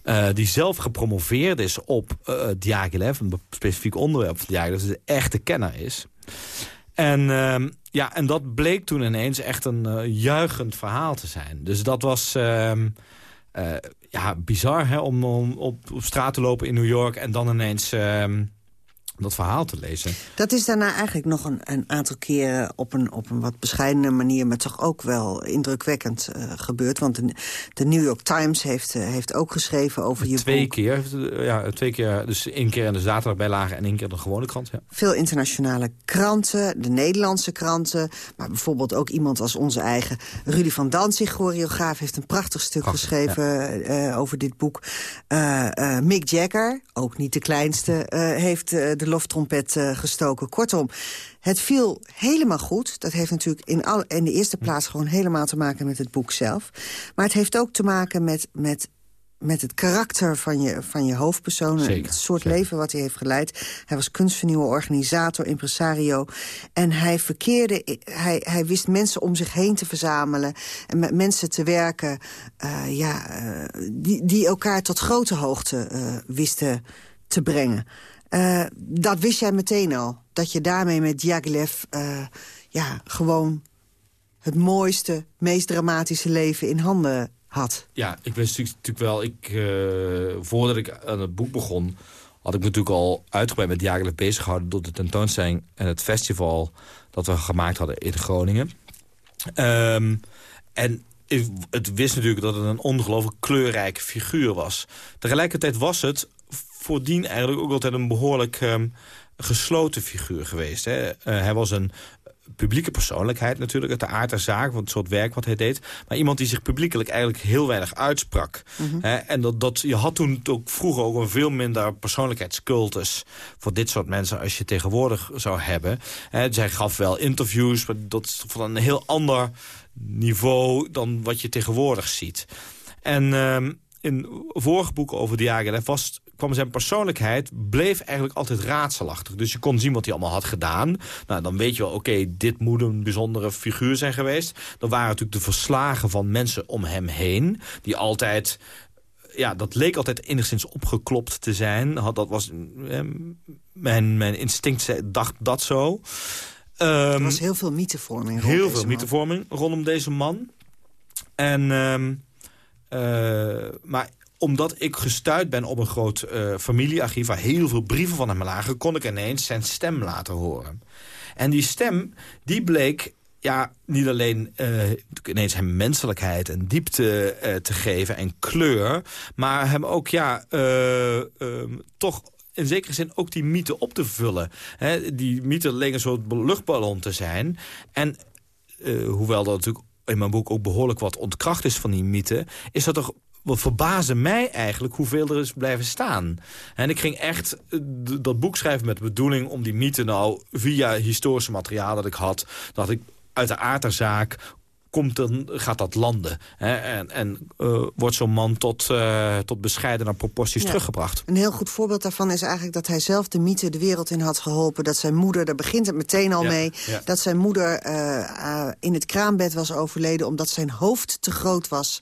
Uh, die zelf gepromoveerd is op uh. Een specifiek onderwerp van Diaghilev. Dus een echte kenner is. En, uh, ja, en dat bleek toen ineens echt een juichend verhaal te zijn. Dus dat was... Uh, ja, bizar hè, om, om op, op straat te lopen in New York... en dan ineens dat verhaal te lezen. Dat is daarna eigenlijk nog een, een aantal keren op een, op een wat bescheidene manier... maar toch ook wel indrukwekkend uh, gebeurd. Want de, de, New York Times heeft, uh, heeft ook geschreven over je twee boek. Keer, ja, twee keer, dus één keer in de zaterdagbijlage en één keer in de gewone krant. Ja. Veel internationale kranten, de Nederlandse kranten... maar bijvoorbeeld ook iemand als onze eigen Rudy van Danzig, choreograaf... heeft een prachtig stuk Prachtig, geschreven ja. uh, over dit boek. Mick Jagger, ook niet de kleinste, heeft de loftrompet uh, gestoken. Kortom, het viel helemaal goed. Dat heeft natuurlijk in, al, in de eerste plaats gewoon helemaal te maken met het boek zelf. Maar het heeft ook te maken met, met met het karakter van je, van je hoofdpersoon. Zeker, het soort leven wat hij heeft geleid. Hij was kunstvernieuwer, organisator, impresario. En hij verkeerde, hij, hij wist mensen om zich heen te verzamelen. En met mensen te werken uh, ja, uh, die, die elkaar tot grote hoogte uh, wisten te brengen. Dat wist jij meteen al. Dat je daarmee met Diaghilev ja, gewoon het mooiste, meest dramatische leven in handen had. Ja, ik wist natuurlijk wel... Ik, uh, voordat ik aan het boek begon... had ik me natuurlijk al uitgebreid met Jagerlijk bezig gehouden... door de tentoonstelling en het festival dat we gemaakt hadden in Groningen. Um, en het wist natuurlijk dat het een ongelooflijk kleurrijke figuur was. Tegelijkertijd was het voordien eigenlijk ook altijd een behoorlijk... Um, gesloten figuur geweest. Hè. Uh, hij was een publieke persoonlijkheid natuurlijk. Het de aard der zaak, want het soort werk wat hij deed. Maar iemand die zich publiekelijk eigenlijk heel weinig uitsprak. Mhm. en dat, dat, je had toen ook vroeger ook een veel minder persoonlijkheidscultus... voor dit soort mensen als je tegenwoordig zou hebben. He, zij gaf wel interviews, maar dat is van een heel ander niveau... dan wat je tegenwoordig ziet. En... Ehm, in vorige boeken over Diaghilev was, kwam zijn persoonlijkheid... bleef eigenlijk altijd raadselachtig. Dus je kon zien wat hij allemaal had gedaan. Nou, dan weet je wel, oké, dit moet een bijzondere figuur zijn geweest. Dan waren natuurlijk de verslagen van mensen om hem heen... die altijd ja, dat leek altijd enigszins opgeklopt te zijn. Dat was, eh, mijn, mijn instinct dacht dat zo. er was heel veel mythevorming Heel veel mythevorming rondom deze man. En... Ehm, maar omdat ik gestuurd ben op een groot uh, familiearchief... waar heel veel brieven van hem lagen... kon ik ineens zijn stem laten horen. En die stem, die bleek ja, niet alleen uh, ineens hem menselijkheid en diepte te geven en kleur... maar hem ook, ja, uh, toch in zekere zin ook die mythe op te vullen. Die mythe leek een soort luchtballon te zijn. En hoewel dat natuurlijk in mijn boek ook behoorlijk wat ontkracht is van die mythe... is dat toch wat verbaasde mij eigenlijk hoeveel er is blijven staan. En ik ging echt eh, dat boek schrijven met de bedoeling om die mythe nou... via historische materiaal dat ik had, dat ik uit de aard zaak komt dan, gaat dat landen. Hè? En, en uh, wordt zo'n man tot, uh, tot bescheidene proporties teruggebracht. Een heel goed voorbeeld daarvan is eigenlijk dat hij zelf de mythe de wereld in had geholpen. Dat zijn moeder, daar begint het meteen al mee... dat zijn moeder uh, in het kraambed was overleden omdat zijn hoofd te groot was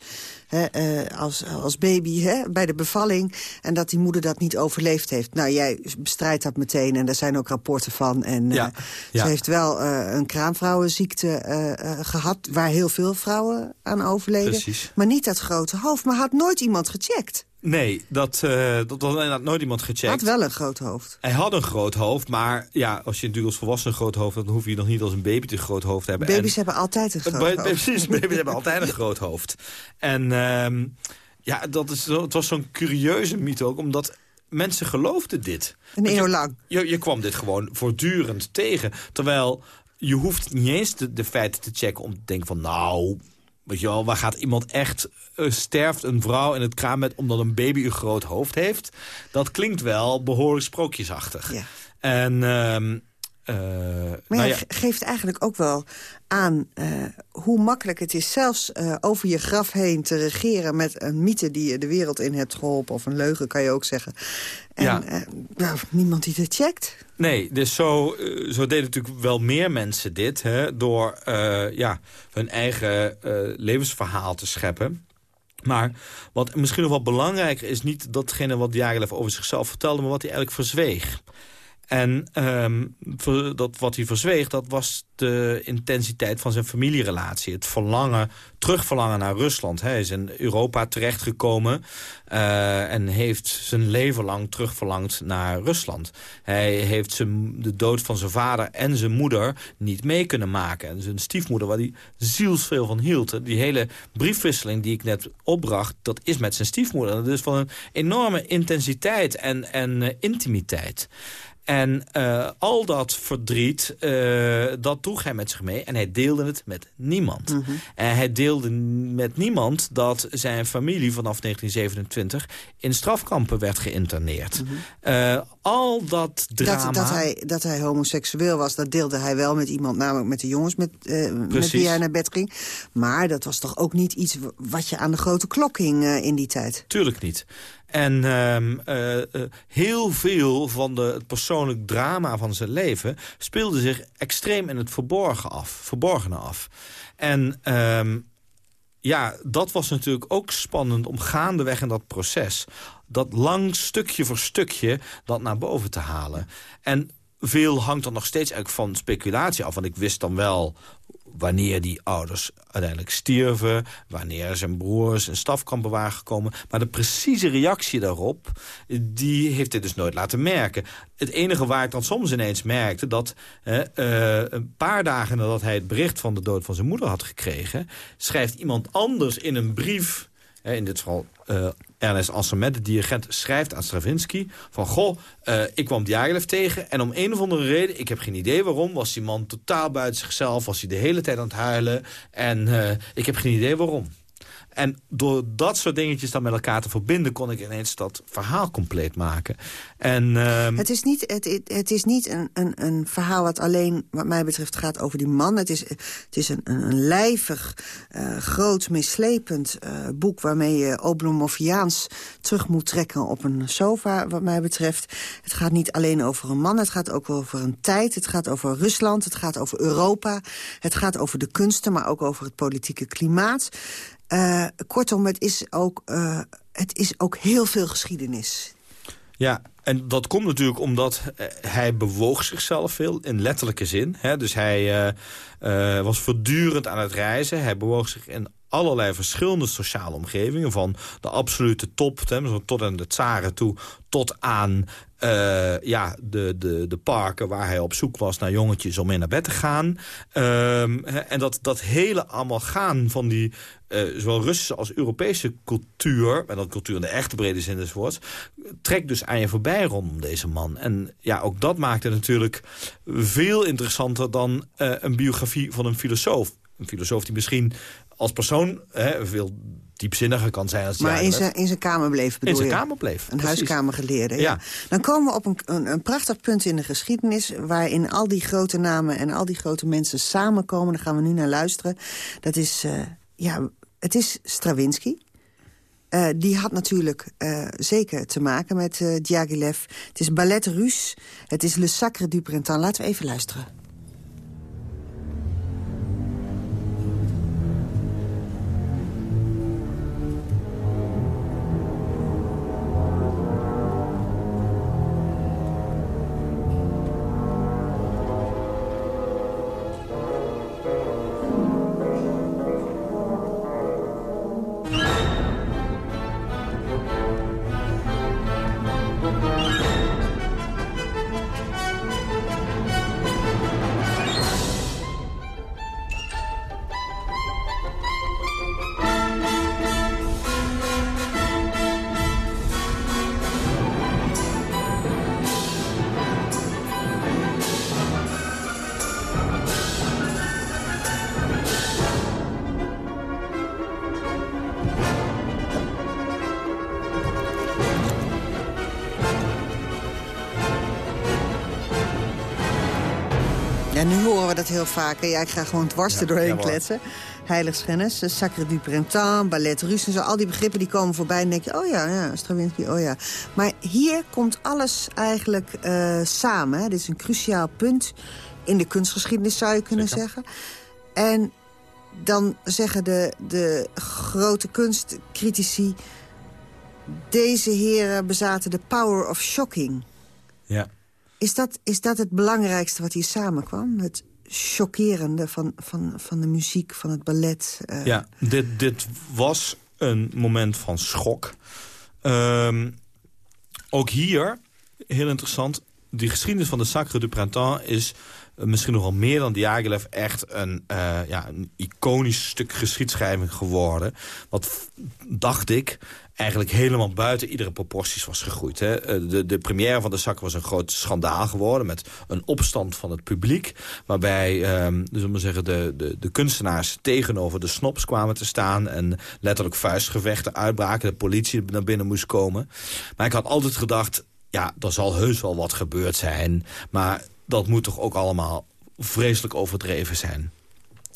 uh, als, als baby hè, bij de bevalling. En dat die moeder dat niet overleefd heeft. Nou, jij bestrijdt dat meteen en er zijn ook rapporten van. En ja, ze heeft wel uh, een kraamvrouwenziekte gehad... waar heel veel vrouwen aan overleden. Precies. Maar niet dat grote hoofd. Maar had nooit iemand gecheckt. Nee, dat, uh, dat had inderdaad nooit iemand gecheckt. Hij had wel een groot hoofd. Hij had een groot hoofd, maar ja, als je natuurlijk als volwassen een groot hoofd dan hoef je nog niet als een baby een groot hoofd te hebben. Baby's hebben altijd een groot hoofd. Precies, baby's hebben altijd een groot hoofd. En uh, ja, dat is, het was zo'n curieuze mythe ook, omdat mensen geloofden dit. Een eeuw lang. Je, je, kwam dit gewoon voortdurend tegen. Terwijl je hoeft niet eens de, de feiten te checken om te denken van... nou, Weet je wel, waar gaat iemand echt... Uh, sterft een vrouw in het kraambed omdat een baby een groot hoofd heeft? Dat klinkt wel behoorlijk sprookjesachtig. Ja. En... Uh, maar nou ja, geeft eigenlijk ook wel aan uh, hoe makkelijk het is... zelfs uh, over je graf heen te regeren met een mythe die je de wereld in hebt geholpen. Of een leugen, kan je ook zeggen. En ja. nou, niemand die het checkt. Nee, dus zo, zo deden natuurlijk wel meer mensen dit... Hè, door ja, hun eigen levensverhaal te scheppen. Maar wat misschien nog wel belangrijker is... niet datgene wat Jagelef over zichzelf vertelde... maar wat hij eigenlijk verzweeg. En um, dat, wat hij verzweeg, dat was de intensiteit van zijn familierelatie. Het verlangen, terugverlangen naar Rusland. Hij is in Europa terechtgekomen uh, en heeft zijn leven lang terugverlangd naar Rusland. Hij heeft de dood van zijn vader en zijn moeder niet mee kunnen maken. En zijn stiefmoeder, waar hij zielsveel van hield. Die hele briefwisseling die ik net opbracht, dat is met zijn stiefmoeder. Dat is van een enorme intensiteit en, en uh, intimiteit. En uh, al dat verdriet, uh, dat droeg hij met zich mee. En hij deelde het met niemand. Mm -hmm. En hij deelde met niemand dat zijn familie vanaf 1927... in strafkampen werd geïnterneerd. Mm -hmm. uh, al dat drama... Dat, dat, hij, dat hij homoseksueel was, dat deelde hij wel met iemand... namelijk met de jongens met, met wie hij naar bed ging. Maar dat was toch ook niet iets wat je aan de grote klok hing in die tijd? Tuurlijk niet. En uh, uh, heel veel van de, het persoonlijk drama van zijn leven... speelde zich extreem in het verborgen af, verborgene af. En uh, ja, dat was natuurlijk ook spannend om gaandeweg in dat proces... dat lang stukje voor stukje dat naar boven te halen. En veel hangt dan nog steeds eigenlijk van speculatie af. Want ik wist dan wel wanneer die ouders uiteindelijk stierven... wanneer zijn broers in stafkampen waren gekomen. Maar de precieze reactie daarop, die heeft hij dus nooit laten merken. Het enige waar ik dan soms ineens merkte... dat uh, een paar dagen nadat hij het bericht van de dood van zijn moeder had gekregen... schrijft iemand anders in een brief... in dit geval uh, Ernest de dirigent, schrijft aan Stravinsky... van, goh, uh, ik kwam Diaghilev tegen... en om een of andere reden, ik heb geen idee waarom... was die man totaal buiten zichzelf, was hij de hele tijd aan het huilen... en uh, ik heb geen idee waarom. En door dat soort dingetjes dan met elkaar te verbinden... kon ik ineens dat verhaal compleet maken. En, uh... Het is niet, het, het is niet een, een, een verhaal wat alleen, wat mij betreft, gaat over die man. Het is, het is een, een lijvig, uh, groot, mislepend uh, boek... waarmee je Oblomoviaans terug moet trekken op een sofa, wat mij betreft. Het gaat niet alleen over een man, het gaat ook over een tijd. Het gaat over Rusland, het gaat over Europa. Het gaat over de kunsten, maar ook over het politieke klimaat. Uh, kortom, het is, ook, uh, het is ook heel veel geschiedenis. Ja, en dat komt natuurlijk omdat uh, hij bewoog zichzelf veel, in letterlijke zin. Hè? Dus hij was voortdurend aan het reizen. Hij bewoog zich in allerlei verschillende sociale omgevingen. Van de absolute top, tot aan de tsaren toe, tot aan uh, ja, de, de, de parken waar hij op zoek was naar jongetjes om mee naar bed te gaan. Um, en dat, dat hele allemaal gaan van die uh, zowel Russische als Europese cultuur... en dat cultuur in de echte brede zin woords... trekt dus aan je voorbij rondom deze man. En ja, ook dat maakt het natuurlijk veel interessanter... dan uh, een biografie van een filosoof. Een filosoof die misschien als persoon hè, veel diepzinniger kan zijn. Als maar in zijn, in zijn kamer bleef, bedoel In zijn je? kamer bleef, Een huiskamergeleerde, ja. ja. Dan komen we op een, een, een, prachtig punt in de geschiedenis... waarin al die grote namen en al die grote mensen samenkomen. Daar gaan we nu naar luisteren. Dat is, uh, ja, het is Stravinsky. Uh, die had natuurlijk uh, zeker te maken met Diaghilev. Het is Ballet Russe. Het is Le Sacre du Printemps. Laten we even luisteren. Heel vaak. Ja, ik ga gewoon dwars ja, doorheen ja, kletsen. Heiligschennis, Sacre du Printemps, Ballet Russe en zo. Al die begrippen die komen voorbij en denk je, oh ja, ja Stravinsky, oh ja. Maar hier komt alles eigenlijk uh, samen. Hè. Dit is een cruciaal punt in de kunstgeschiedenis, zou je kunnen Zeker. zeggen. En dan zeggen de, de grote kunstcritici... deze heren bezaten de power of shocking. Ja. Is dat, is dat het belangrijkste wat hier samenkwam? Het chockerende van, van, van de muziek, van het ballet? Uh... Ja, dit, dit was een moment van schok. Um, ook hier, heel interessant... die geschiedenis van de Sacre du Printemps is misschien nog wel meer dan Diaghilev... echt een, ja, een iconisch stuk geschiedschrijving geworden. Wat, dacht ik, eigenlijk helemaal buiten iedere proporties was gegroeid. Hè. Eh, de, de première van de zak was een groot schandaal geworden... met een opstand van het publiek... waarbij um, dus zeggen, de, de, de kunstenaars tegenover de snops kwamen te staan... en letterlijk vuistgevechten uitbraken, de politie naar binnen moest komen. Maar ik had altijd gedacht, ja, er zal heus wel wat gebeurd zijn... maar dat moet toch ook allemaal vreselijk overdreven zijn.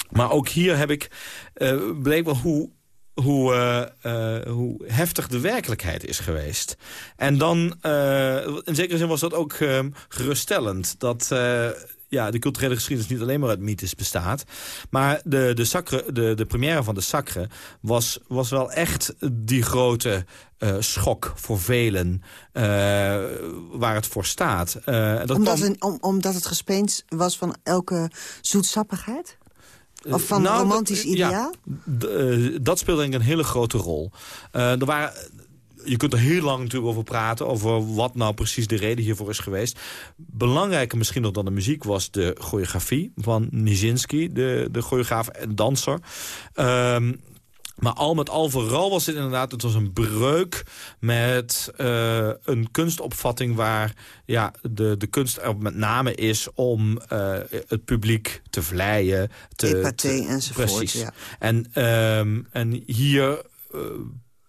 Maar ook hier heb ik, uh, bleek wel hoe hoe, uh, uh, hoe heftig de werkelijkheid is geweest. En dan, uh, in zekere zin was dat ook ehm, geruststellend. Dat ja, de culturele geschiedenis niet alleen maar uit mythes bestaat. Maar de, de, sacre, de, de première van de Sacre was, was wel echt die grote schok voor velen waar het voor staat. dat omdat, kwam... om, omdat het gespeend was van elke zoetsappigheid? Of van nou, een romantisch ideaal? Ja, eh, dat speelde denk ik een hele grote rol. Er waren je kunt er heel lang natuurlijk over praten... over wat nou precies de reden hiervoor is geweest. Belangrijker misschien nog dan de muziek was de choreografie van Nijinsky... de, de choreograaf en danser. Um, maar al met al vooral was het inderdaad, het was een breuk met uh, een kunstopvatting waar ja, de, de kunst er met name is om uh, het publiek te vleien. Te, Epathé enzovoort. Precies. Ja. En, um, en hier uh,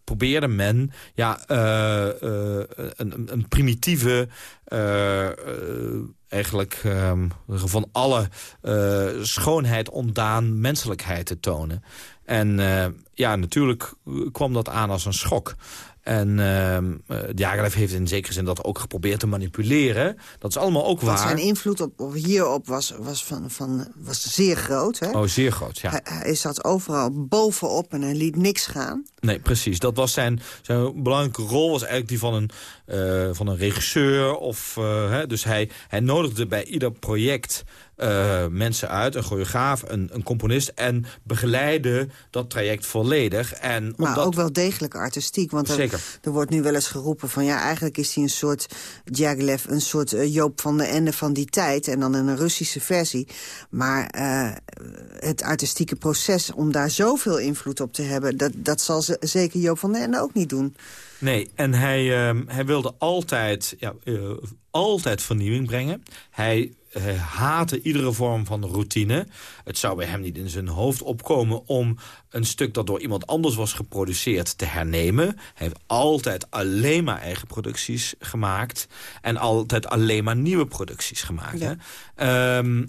probeerde men ja, een, een primitieve eigenlijk um, van alle uh, schoonheid ontdaan menselijkheid te tonen. En uh, ja, natuurlijk kwam dat aan als een schok. En uh, heeft in zekere zin dat ook geprobeerd te manipuleren. Dat is allemaal ook waar. zijn invloed op, hierop was, was, van, van, was zeer groot. Hè? Oh, zeer groot, ja. Hij, hij, zat overal bovenop en hij liet niks gaan. Nee, precies. Dat was zijn, zijn belangrijke rol was eigenlijk die van een, uh, van een regisseur. Of, uh, hè, dus hij, hij nodigde bij ieder project uh, mensen uit, een choreograaf, een, een, componist... en begeleiden dat traject volledig. En maar ook wel degelijk artistiek. Want er, Zeker. er wordt nu wel eens geroepen van... ja, eigenlijk is hij een soort Diaghilev, een soort uh, Joop van de Ende van die tijd... en dan in een Russische versie. Maar uh, het artistieke proces om daar zoveel invloed op te hebben... dat, dat zal ze, zeker Joop van de Ende ook niet doen. Nee, en hij, uh, hij wilde altijd, ja, uh, altijd vernieuwing brengen. Hij hij haatte iedere vorm van routine. Het zou bij hem niet in zijn hoofd opkomen om een stuk dat door iemand anders was geproduceerd te hernemen. Hij heeft altijd alleen maar eigen producties gemaakt. En altijd alleen maar nieuwe producties gemaakt. Hè? Ehm,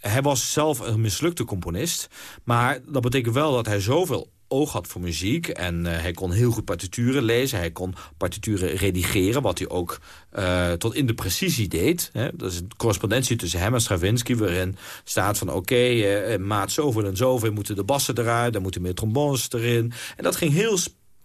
hij was zelf een mislukte componist. Maar dat betekent wel dat hij zoveel oog had voor muziek. En uh, hij kon heel goed partituren lezen. Hij kon partituren redigeren, wat hij ook uh, tot in de precisie deed. Hè. Dat is een correspondentie tussen hem en Stravinsky... waarin staat van oké, okay, uh, maat zoveel en zoveel... moeten de bassen eruit, dan moeten meer trombones erin. En dat ging heel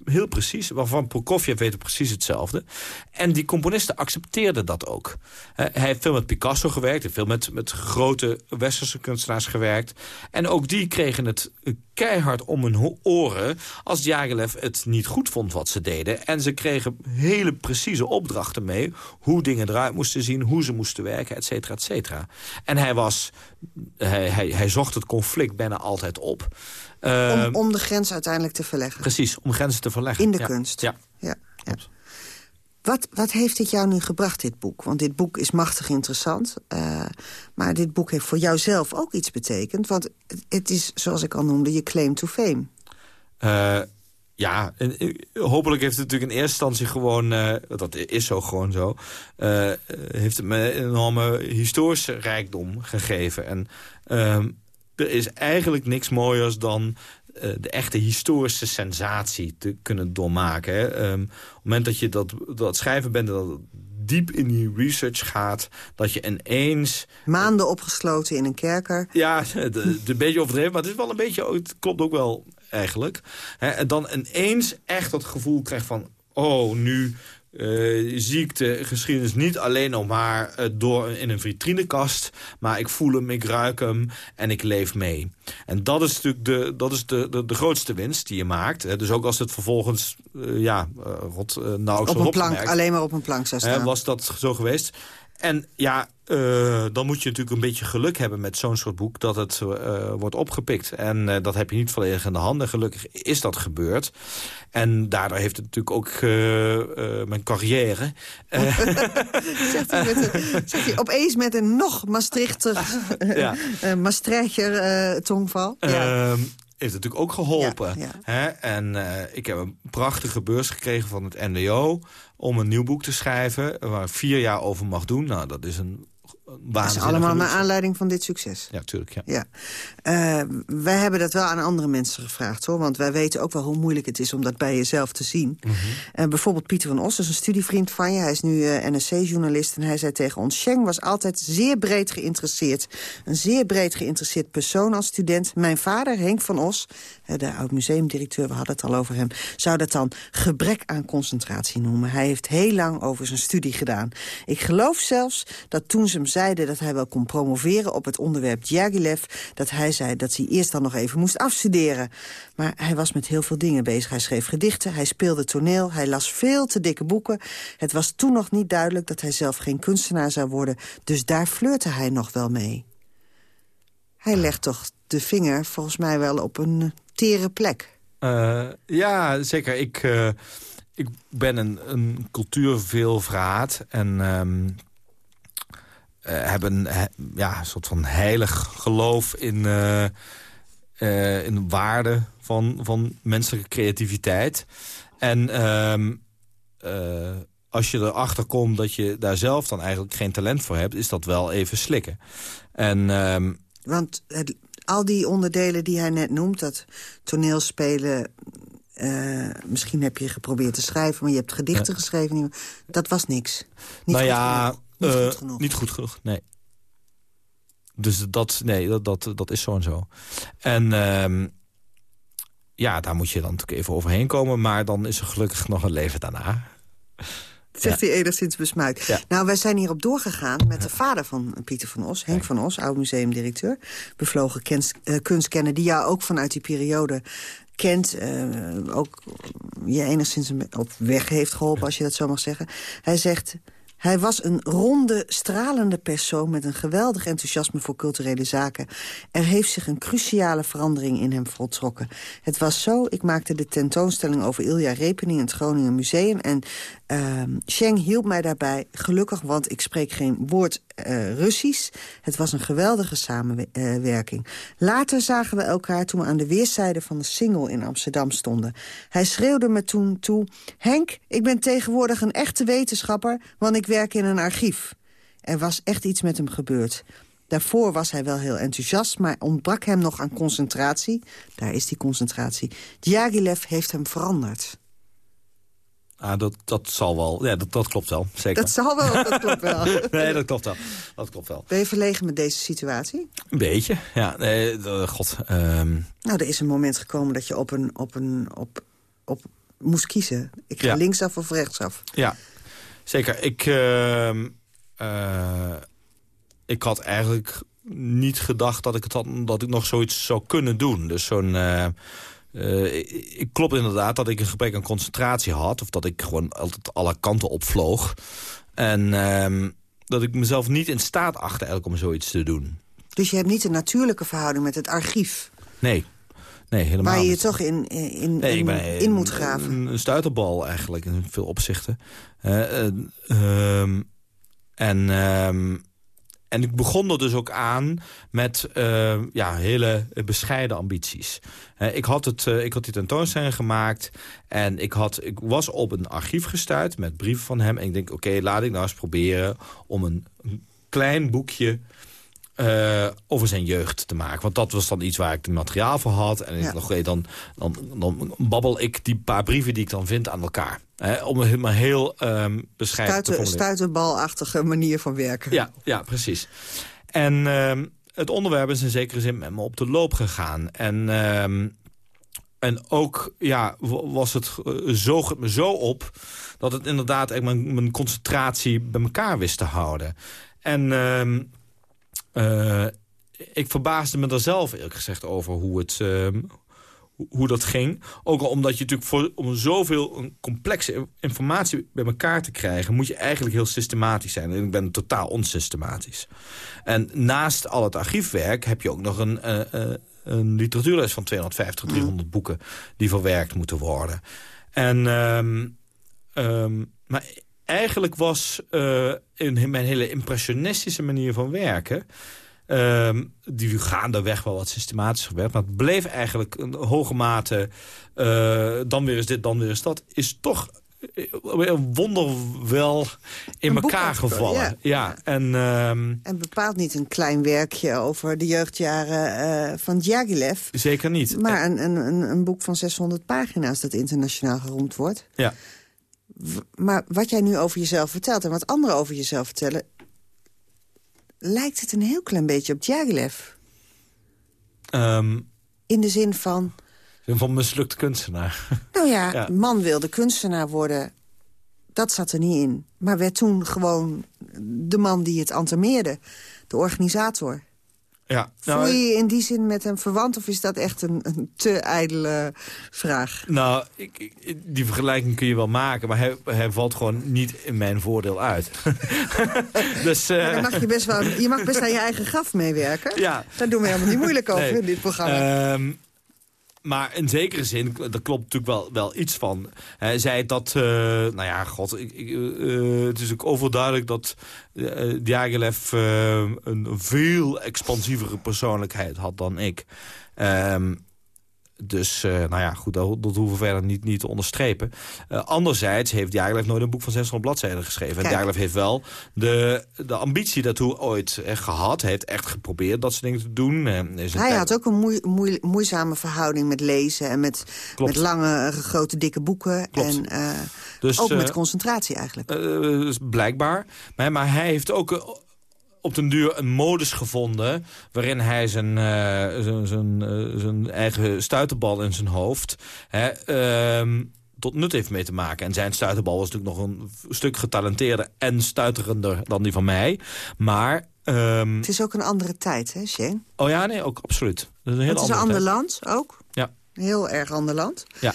heel precies, waarvan Prokofjev weet precies hetzelfde. En die componisten accepteerden dat ook. hij heeft veel met Picasso gewerkt, heeft veel met, met grote westerse kunstenaars gewerkt. En ook die kregen het keihard om hun oren als Diaghilev het niet goed vond wat ze deden. En ze kregen hele precieze opdrachten mee, hoe dingen eruit moesten zien, hoe ze moesten werken, et cetera, et cetera. En hij, was, hij, hij, hij zocht het conflict bijna altijd op. Om, ehm, om, de grens uiteindelijk te verleggen. Precies, om grenzen te verleggen. In de kunst. Ja. ja, ja. Wat, heeft dit jou nu gebracht, dit boek? Want dit boek is machtig interessant. Uh, maar dit boek heeft voor jou zelf ook iets betekend. Want het, is, zoals ik al noemde, je claim to fame. Uh, ja, en, eh, hopelijk heeft het natuurlijk in eerste instantie gewoon... Uh, dat is zo gewoon zo... Heeft het me een enorme historische rijkdom gegeven. En ehm, er is eigenlijk niks mooiers dan de echte historische sensatie te kunnen doormaken. Hè. Um, op het moment dat je dat, dat schrijven bent... dat diep in die research gaat, dat je ineens... Maanden opgesloten in een kerker. Ja, een beetje overdreven, maar het is wel een beetje... Het klopt ook wel eigenlijk. Hè, en dan ineens echt dat gevoel krijgt van... oh, nu uh, zie ik de geschiedenis niet alleen nog maar uh, door in een vitrinekast... maar ik voel hem, ik ruik hem en ik leef mee. En dat is natuurlijk de, dat is de, de, de grootste winst die je maakt. Hè. Dus ook als het vervolgens, uh, ja, rot, nauwelijks op een plank, Alleen maar op een plank zou staan. was dat zo geweest. En ja, uh, dan moet je natuurlijk een beetje geluk hebben met zo'n soort boek... dat het uh, wordt opgepikt. En uh, dat heb je niet volledig in de hand. En gelukkig is dat gebeurd. En daardoor heeft het natuurlijk ook mijn carrière... zegt, hij met een, zegt hij opeens met een nog Maastrichter, ja. Maastrichter tongval. Ja ehm, heeft natuurlijk ook geholpen. Ja, Hè? En uh, ik heb een prachtige beurs gekregen van het NDO... om een nieuw boek te schrijven waar ik vier jaar over mag doen. Nou, dat is een dat is allemaal naar aanleiding van dit succes. Ja, tuurlijk. Ja. ja. Uh, wij hebben dat wel aan andere mensen gevraagd, hoor. Want wij weten ook wel hoe moeilijk het is om dat bij jezelf te zien. Mm -hmm. bijvoorbeeld Pieter van Os is een studievriend van je. Hij is nu uh, eh, NSC-journalist en hij zei tegen ons... Schenk was altijd zeer breed geïnteresseerd. Een zeer breed geïnteresseerd persoon als student. Mijn vader, Henk van Os, de oud-museumdirecteur... we hadden het al over hem... zou dat dan gebrek aan concentratie noemen. Hij heeft heel lang over zijn studie gedaan. Ik geloof zelfs dat toen ze hem zeiden dat hij wel kon promoveren op het onderwerp Djagilev... dat hij zei dat hij eerst dan nog even moest afstuderen. Maar hij was met heel veel dingen bezig. Hij schreef gedichten, hij speelde toneel, hij las veel te dikke boeken. Het was toen nog niet duidelijk dat hij zelf geen kunstenaar zou worden... dus daar flirte hij nog wel mee. Hij legt toch de vinger volgens mij wel op een eh, tere plek. Uh, ja, zeker. Ik, uh, ik ben een, een cultuurveelvraat en... Um, uh, heb een ja, soort van heilig geloof in, in waarde van, van menselijke creativiteit. En um, als je erachter komt dat je daar zelf dan eigenlijk geen talent voor hebt... is dat wel even slikken. En, um, Want het, al die onderdelen die hij net noemt, dat toneelspelen... Uh, misschien heb je geprobeerd te schrijven, maar je hebt gedichten ja. geschreven. Dat was niks. Niet nou ja, niet, goed genoeg. niet goed genoeg, nee. Dus dat, nee, dat, dat, dat is zo en zo. En uh, ja, daar moet je dan natuurlijk even overheen komen. Maar dan is er gelukkig nog een leven daarna. Zegt hij enigszins besmuikt. Nou, wij zijn hierop doorgegaan met de vader van Pieter van Os. Henk van Os, oud-museumdirecteur. Bevlogen uh, kunstkenner, die jou ook vanuit die periode kent. Uh, ook je enigszins op weg heeft geholpen, als je dat zo mag zeggen. Hij zegt... Hij was een ronde, stralende persoon met een geweldig enthousiasme voor culturele zaken. Er heeft zich een cruciale verandering in hem voltrokken. Het was zo, ik maakte de tentoonstelling over Ilja Repening in het Groningen Museum... en uh, Sheng hielp mij daarbij, gelukkig, want ik spreek geen woord uh, Russisch. Het was een geweldige samenwerking. Later zagen we elkaar toen we aan de weerszijde van de Singel in Amsterdam stonden. Hij schreeuwde me toen toe... Henk, ik ben tegenwoordig een echte wetenschapper, want ik werk in een archief. Er was echt iets met hem gebeurd. Daarvoor was hij wel heel enthousiast, maar ontbrak hem nog aan concentratie. Daar is die concentratie. Djagilev heeft hem veranderd. Ah, dat, dat zal wel. Ja, dat, dat klopt wel. Zeker. Dat zal wel, dat klopt wel. nee, dat klopt wel. Dat klopt wel. Ben je verlegen met deze situatie? Een beetje, ja. Nee, god. Um... Nou, er is een moment gekomen dat je op een, op een, op, op moest kiezen. Ik ga ja. linksaf of rechtsaf. Ja, zeker. Ik, uh, uh, ik had eigenlijk niet gedacht dat ik, het had, dat ik nog zoiets zou kunnen doen. Dus zo'n... Uh, uh, ik klopt inderdaad dat ik een gebrek aan concentratie had. Of dat ik gewoon altijd alle kanten opvloog. En uh, dat ik mezelf niet in staat achtte eigenlijk om zoiets te doen. Dus je hebt niet een natuurlijke verhouding met het archief? Nee. Nee, helemaal Waar je je toch in, in, nee, in, moet graven? Een, een stuiterbal eigenlijk, in veel opzichten. Uh, uh, en um, en ik begon er dus ook aan met uh, ja, hele bescheiden ambities. Uh, ik, had het, uh, ik had die tentoonstelling gemaakt en ik, had, ik was op een archief gestuurd met brieven van hem. En ik denk, oké, okay, laat ik nou eens proberen om een, een klein boekje uh, over zijn jeugd te maken. Want dat was dan iets waar ik het materiaal voor had. En ik ja. dacht, dan, dan, dan babbel ik die paar brieven die ik dan vind aan elkaar. Om het maar heel um, bescheiden Stuiten, te formuleren. Stuitenbalachtige manier van werken. Ja, ja precies. En um, het onderwerp is in zekere zin met me op de loop gegaan. En, um, en ook ja, was het, zoog het me zo op... dat het inderdaad mijn, mijn concentratie bij elkaar wist te houden. En... Uh, ik verbaasde me er zelf eerlijk gezegd over hoe het, uh, hoe dat ging. Ook al omdat je natuurlijk voor, om zoveel een complexe informatie bij elkaar te krijgen... moet je eigenlijk heel systematisch zijn. En ik ben totaal onsystematisch. En naast al het archiefwerk heb je ook nog een, uh, uh, een literatuurles van 250, 300 boeken... die verwerkt moeten worden. En, um, um, maar eigenlijk was uh, in mijn hele impressionistische manier van werken... Um, die gaandeweg wel wat systematischer werd. Maar het bleef eigenlijk een hoge mate... Uh, dan weer is dit, dan weer is dat... is toch een wonder wel in een elkaar gevallen. Ja. ja. en, um, en bepaalt niet een klein werkje over de jeugdjaren uh, van Djagilev. Zeker niet. Maar een, een, een boek van 600 pagina's dat internationaal geroemd wordt. Ja. Maar wat jij nu over jezelf vertelt en wat anderen over jezelf vertellen lijkt het een heel klein beetje op Djagilev. Um, In de zin van... Van mislukt kunstenaar. Nou ja, ja, man wilde kunstenaar worden. Dat zat er niet in. Maar werd toen gewoon de man die het antameerde. De organisator. Ja, nou, Voel je je in die zin met hem verwant of is dat echt een, een te ijdele vraag? Nou, ik, ik, die vergelijking kun je wel maken, maar hij, hij valt gewoon niet in mijn voordeel uit. dus, uh... dan mag je, best wel, je mag best aan je eigen graf meewerken. Ja. Daar doen we helemaal niet moeilijk over nee. in dit programma. Um, maar in zekere zin, daar klopt natuurlijk wel, wel iets van. Hij zei dat, uh, nou ja, god, ik, ik, uh, het is ook overduidelijk dat uh, een veel expansievere persoonlijkheid had dan ik. Um, dus, uh, nou ja, goed, dat, dat hoeven we verder niet, niet te onderstrepen. Uh, anderzijds heeft Diaghilev nooit een boek van 600 bladzijden geschreven. En Diaghilev heeft wel de, de ambitie daartoe ooit eh, gehad. Hij heeft echt geprobeerd dat soort dingen te doen. Hij tijd... had ook een moe, moe, moeizame verhouding met lezen... en met, met lange, grote, dikke boeken. Klopt. En dus, ook met concentratie eigenlijk. Dus blijkbaar. Maar, maar hij heeft ook op den duur een modus gevonden... waarin hij zijn, uh, zijn, zijn, uh, zijn eigen stuiterbal in zijn hoofd... Hè, uh, tot nut heeft mee te maken. En zijn stuiterbal was natuurlijk nog een stuk getalenteerder... en stuiterender dan die van mij. Maar... Um... Het is ook een andere tijd, hè, Shane? Oh ja, nee, ook absoluut. Het is een, heel het is een ander land, ook. Ja. Heel erg ander land. Ja.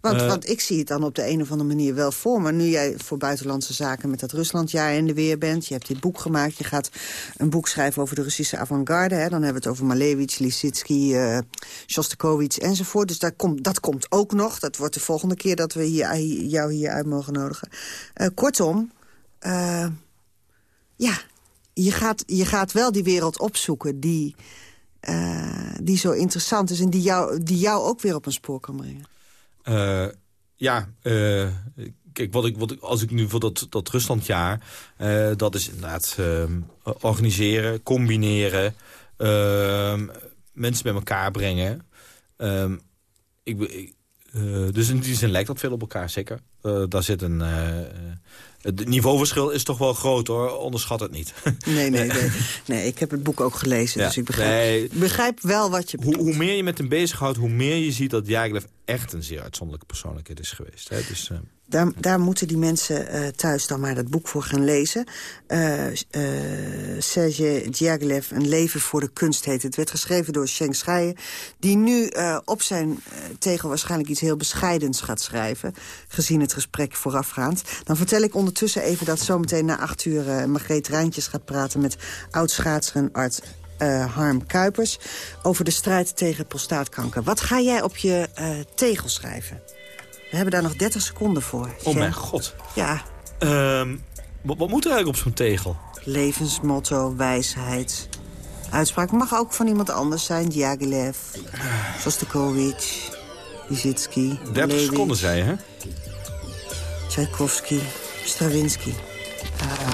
Want, uh, want ik zie het dan op de een of andere manier wel voor. Maar nu jij voor buitenlandse zaken met dat Ruslandjaar in de weer bent... je hebt dit boek gemaakt, je gaat een boek schrijven over de Russische avant-garde. Dan hebben we het over Malevich, Lisitsky, uh, Shostakovich enzovoort. Dus dat komt, dat komt ook nog. Dat wordt de volgende keer dat we hier, jou hier uit mogen nodigen. Uh, kortom, ja, je gaat, je gaat wel die wereld opzoeken die, die zo interessant is... en die jou, die jou ook weer op een spoor kan brengen. Uh, ja, uh, kijk, wat ik, wat als ik nu voor dat, dat Ruslandjaar... Uh, dat is inderdaad organiseren, combineren... mensen bij elkaar brengen. ik, ik dus in die zin lijkt dat veel op elkaar, zeker. daar zit een... Het niveauverschil is toch wel groot, hoor. Onderschat het niet. Nee, nee, nee. nee ik heb het boek ook gelezen, ja. dus ik begrijp, nee. begrijp wel wat je hoe, hoe, meer je met hem bezighoudt, hoe meer je ziet dat Jagev echt een zeer uitzonderlijke persoonlijkheid is geweest. Hè? Dus, uh... daar, daar moeten die mensen uh, thuis dan maar dat boek voor gaan lezen. Uh, Serge Diaghilev, Een leven voor de kunst heet het. werd geschreven door Sheng Schaijen, die nu op zijn tegel waarschijnlijk iets heel bescheidens gaat schrijven, gezien het gesprek voorafgaand. Dan vertel ik ondertussen even dat zometeen na acht uur Margreet Rijntjes gaat praten... met oud-schaatser en arts Harm Kuipers... over de strijd tegen prostaatkanker. Wat ga jij op je tegel schrijven? We hebben daar nog 30 seconden voor. Oh mijn god. Ja. Um, wat, wat, moet er eigenlijk op zo'n tegel? Levensmotto, wijsheid. Uitspraak mag ook van iemand anders zijn. Diaghilev, Shostakovich, Lisitsky, 30 Levich. seconden, zei je, hè? Tchaikovsky, Stravinsky.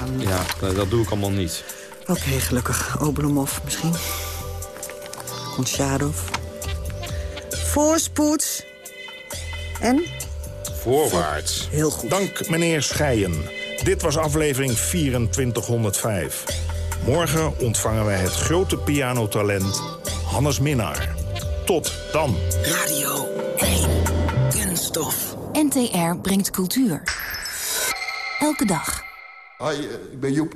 Um, ja, dat doe ik allemaal niet. Oké, okay, gelukkig. Oblomov misschien. Konchadov. Voorspoed. En? Voorwaarts. Heel goed. Dank, meneer Scheijen. Dit was aflevering 2405. Morgen ontvangen wij het grote pianotalent Hannes Minnaar. Tot dan. Radio 1. Kunststof. NTR brengt cultuur. Elke dag. Hoi, ik ben Joep.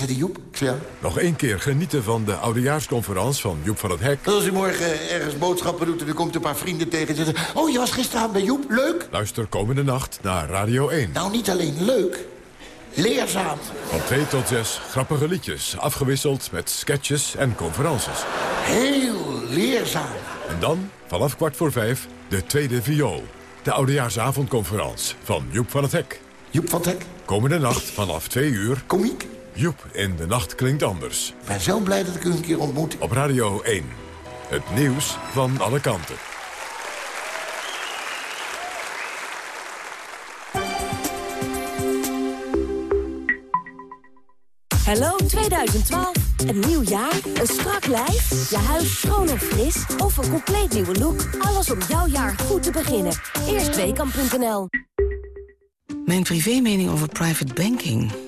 Is die Joep? Ja. Nog één keer genieten van de oudejaarsconferentie van Joep van het Hek. Als u morgen ergens boodschappen doet en u komt een paar vrienden tegen... en zeggen, oh, je was gisteravond bij Joep, leuk. Luister komende nacht naar Radio 1. Nou, niet alleen leuk, leerzaam. Van 2 tot 6 grappige liedjes, afgewisseld met sketches en conferences. Heel leerzaam. En dan, vanaf kwart voor vijf, de tweede viool. De oudejaarsavondconferentie van Joep van het Hek. Joep van het Hek? Komende nacht vanaf 2 uur. Komiek? Joep in de nacht klinkt anders. Ik ben zo blij dat ik u een keer ontmoet. Op Radio 1. Het nieuws van alle kanten. Hallo 2012. Een nieuw jaar, een strak lijf, je huis schoon en fris of een compleet nieuwe look. Alles om jouw jaar goed te beginnen. Eerstweekam.nl Mijn privémening over private banking.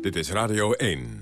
Dit is Radio 1.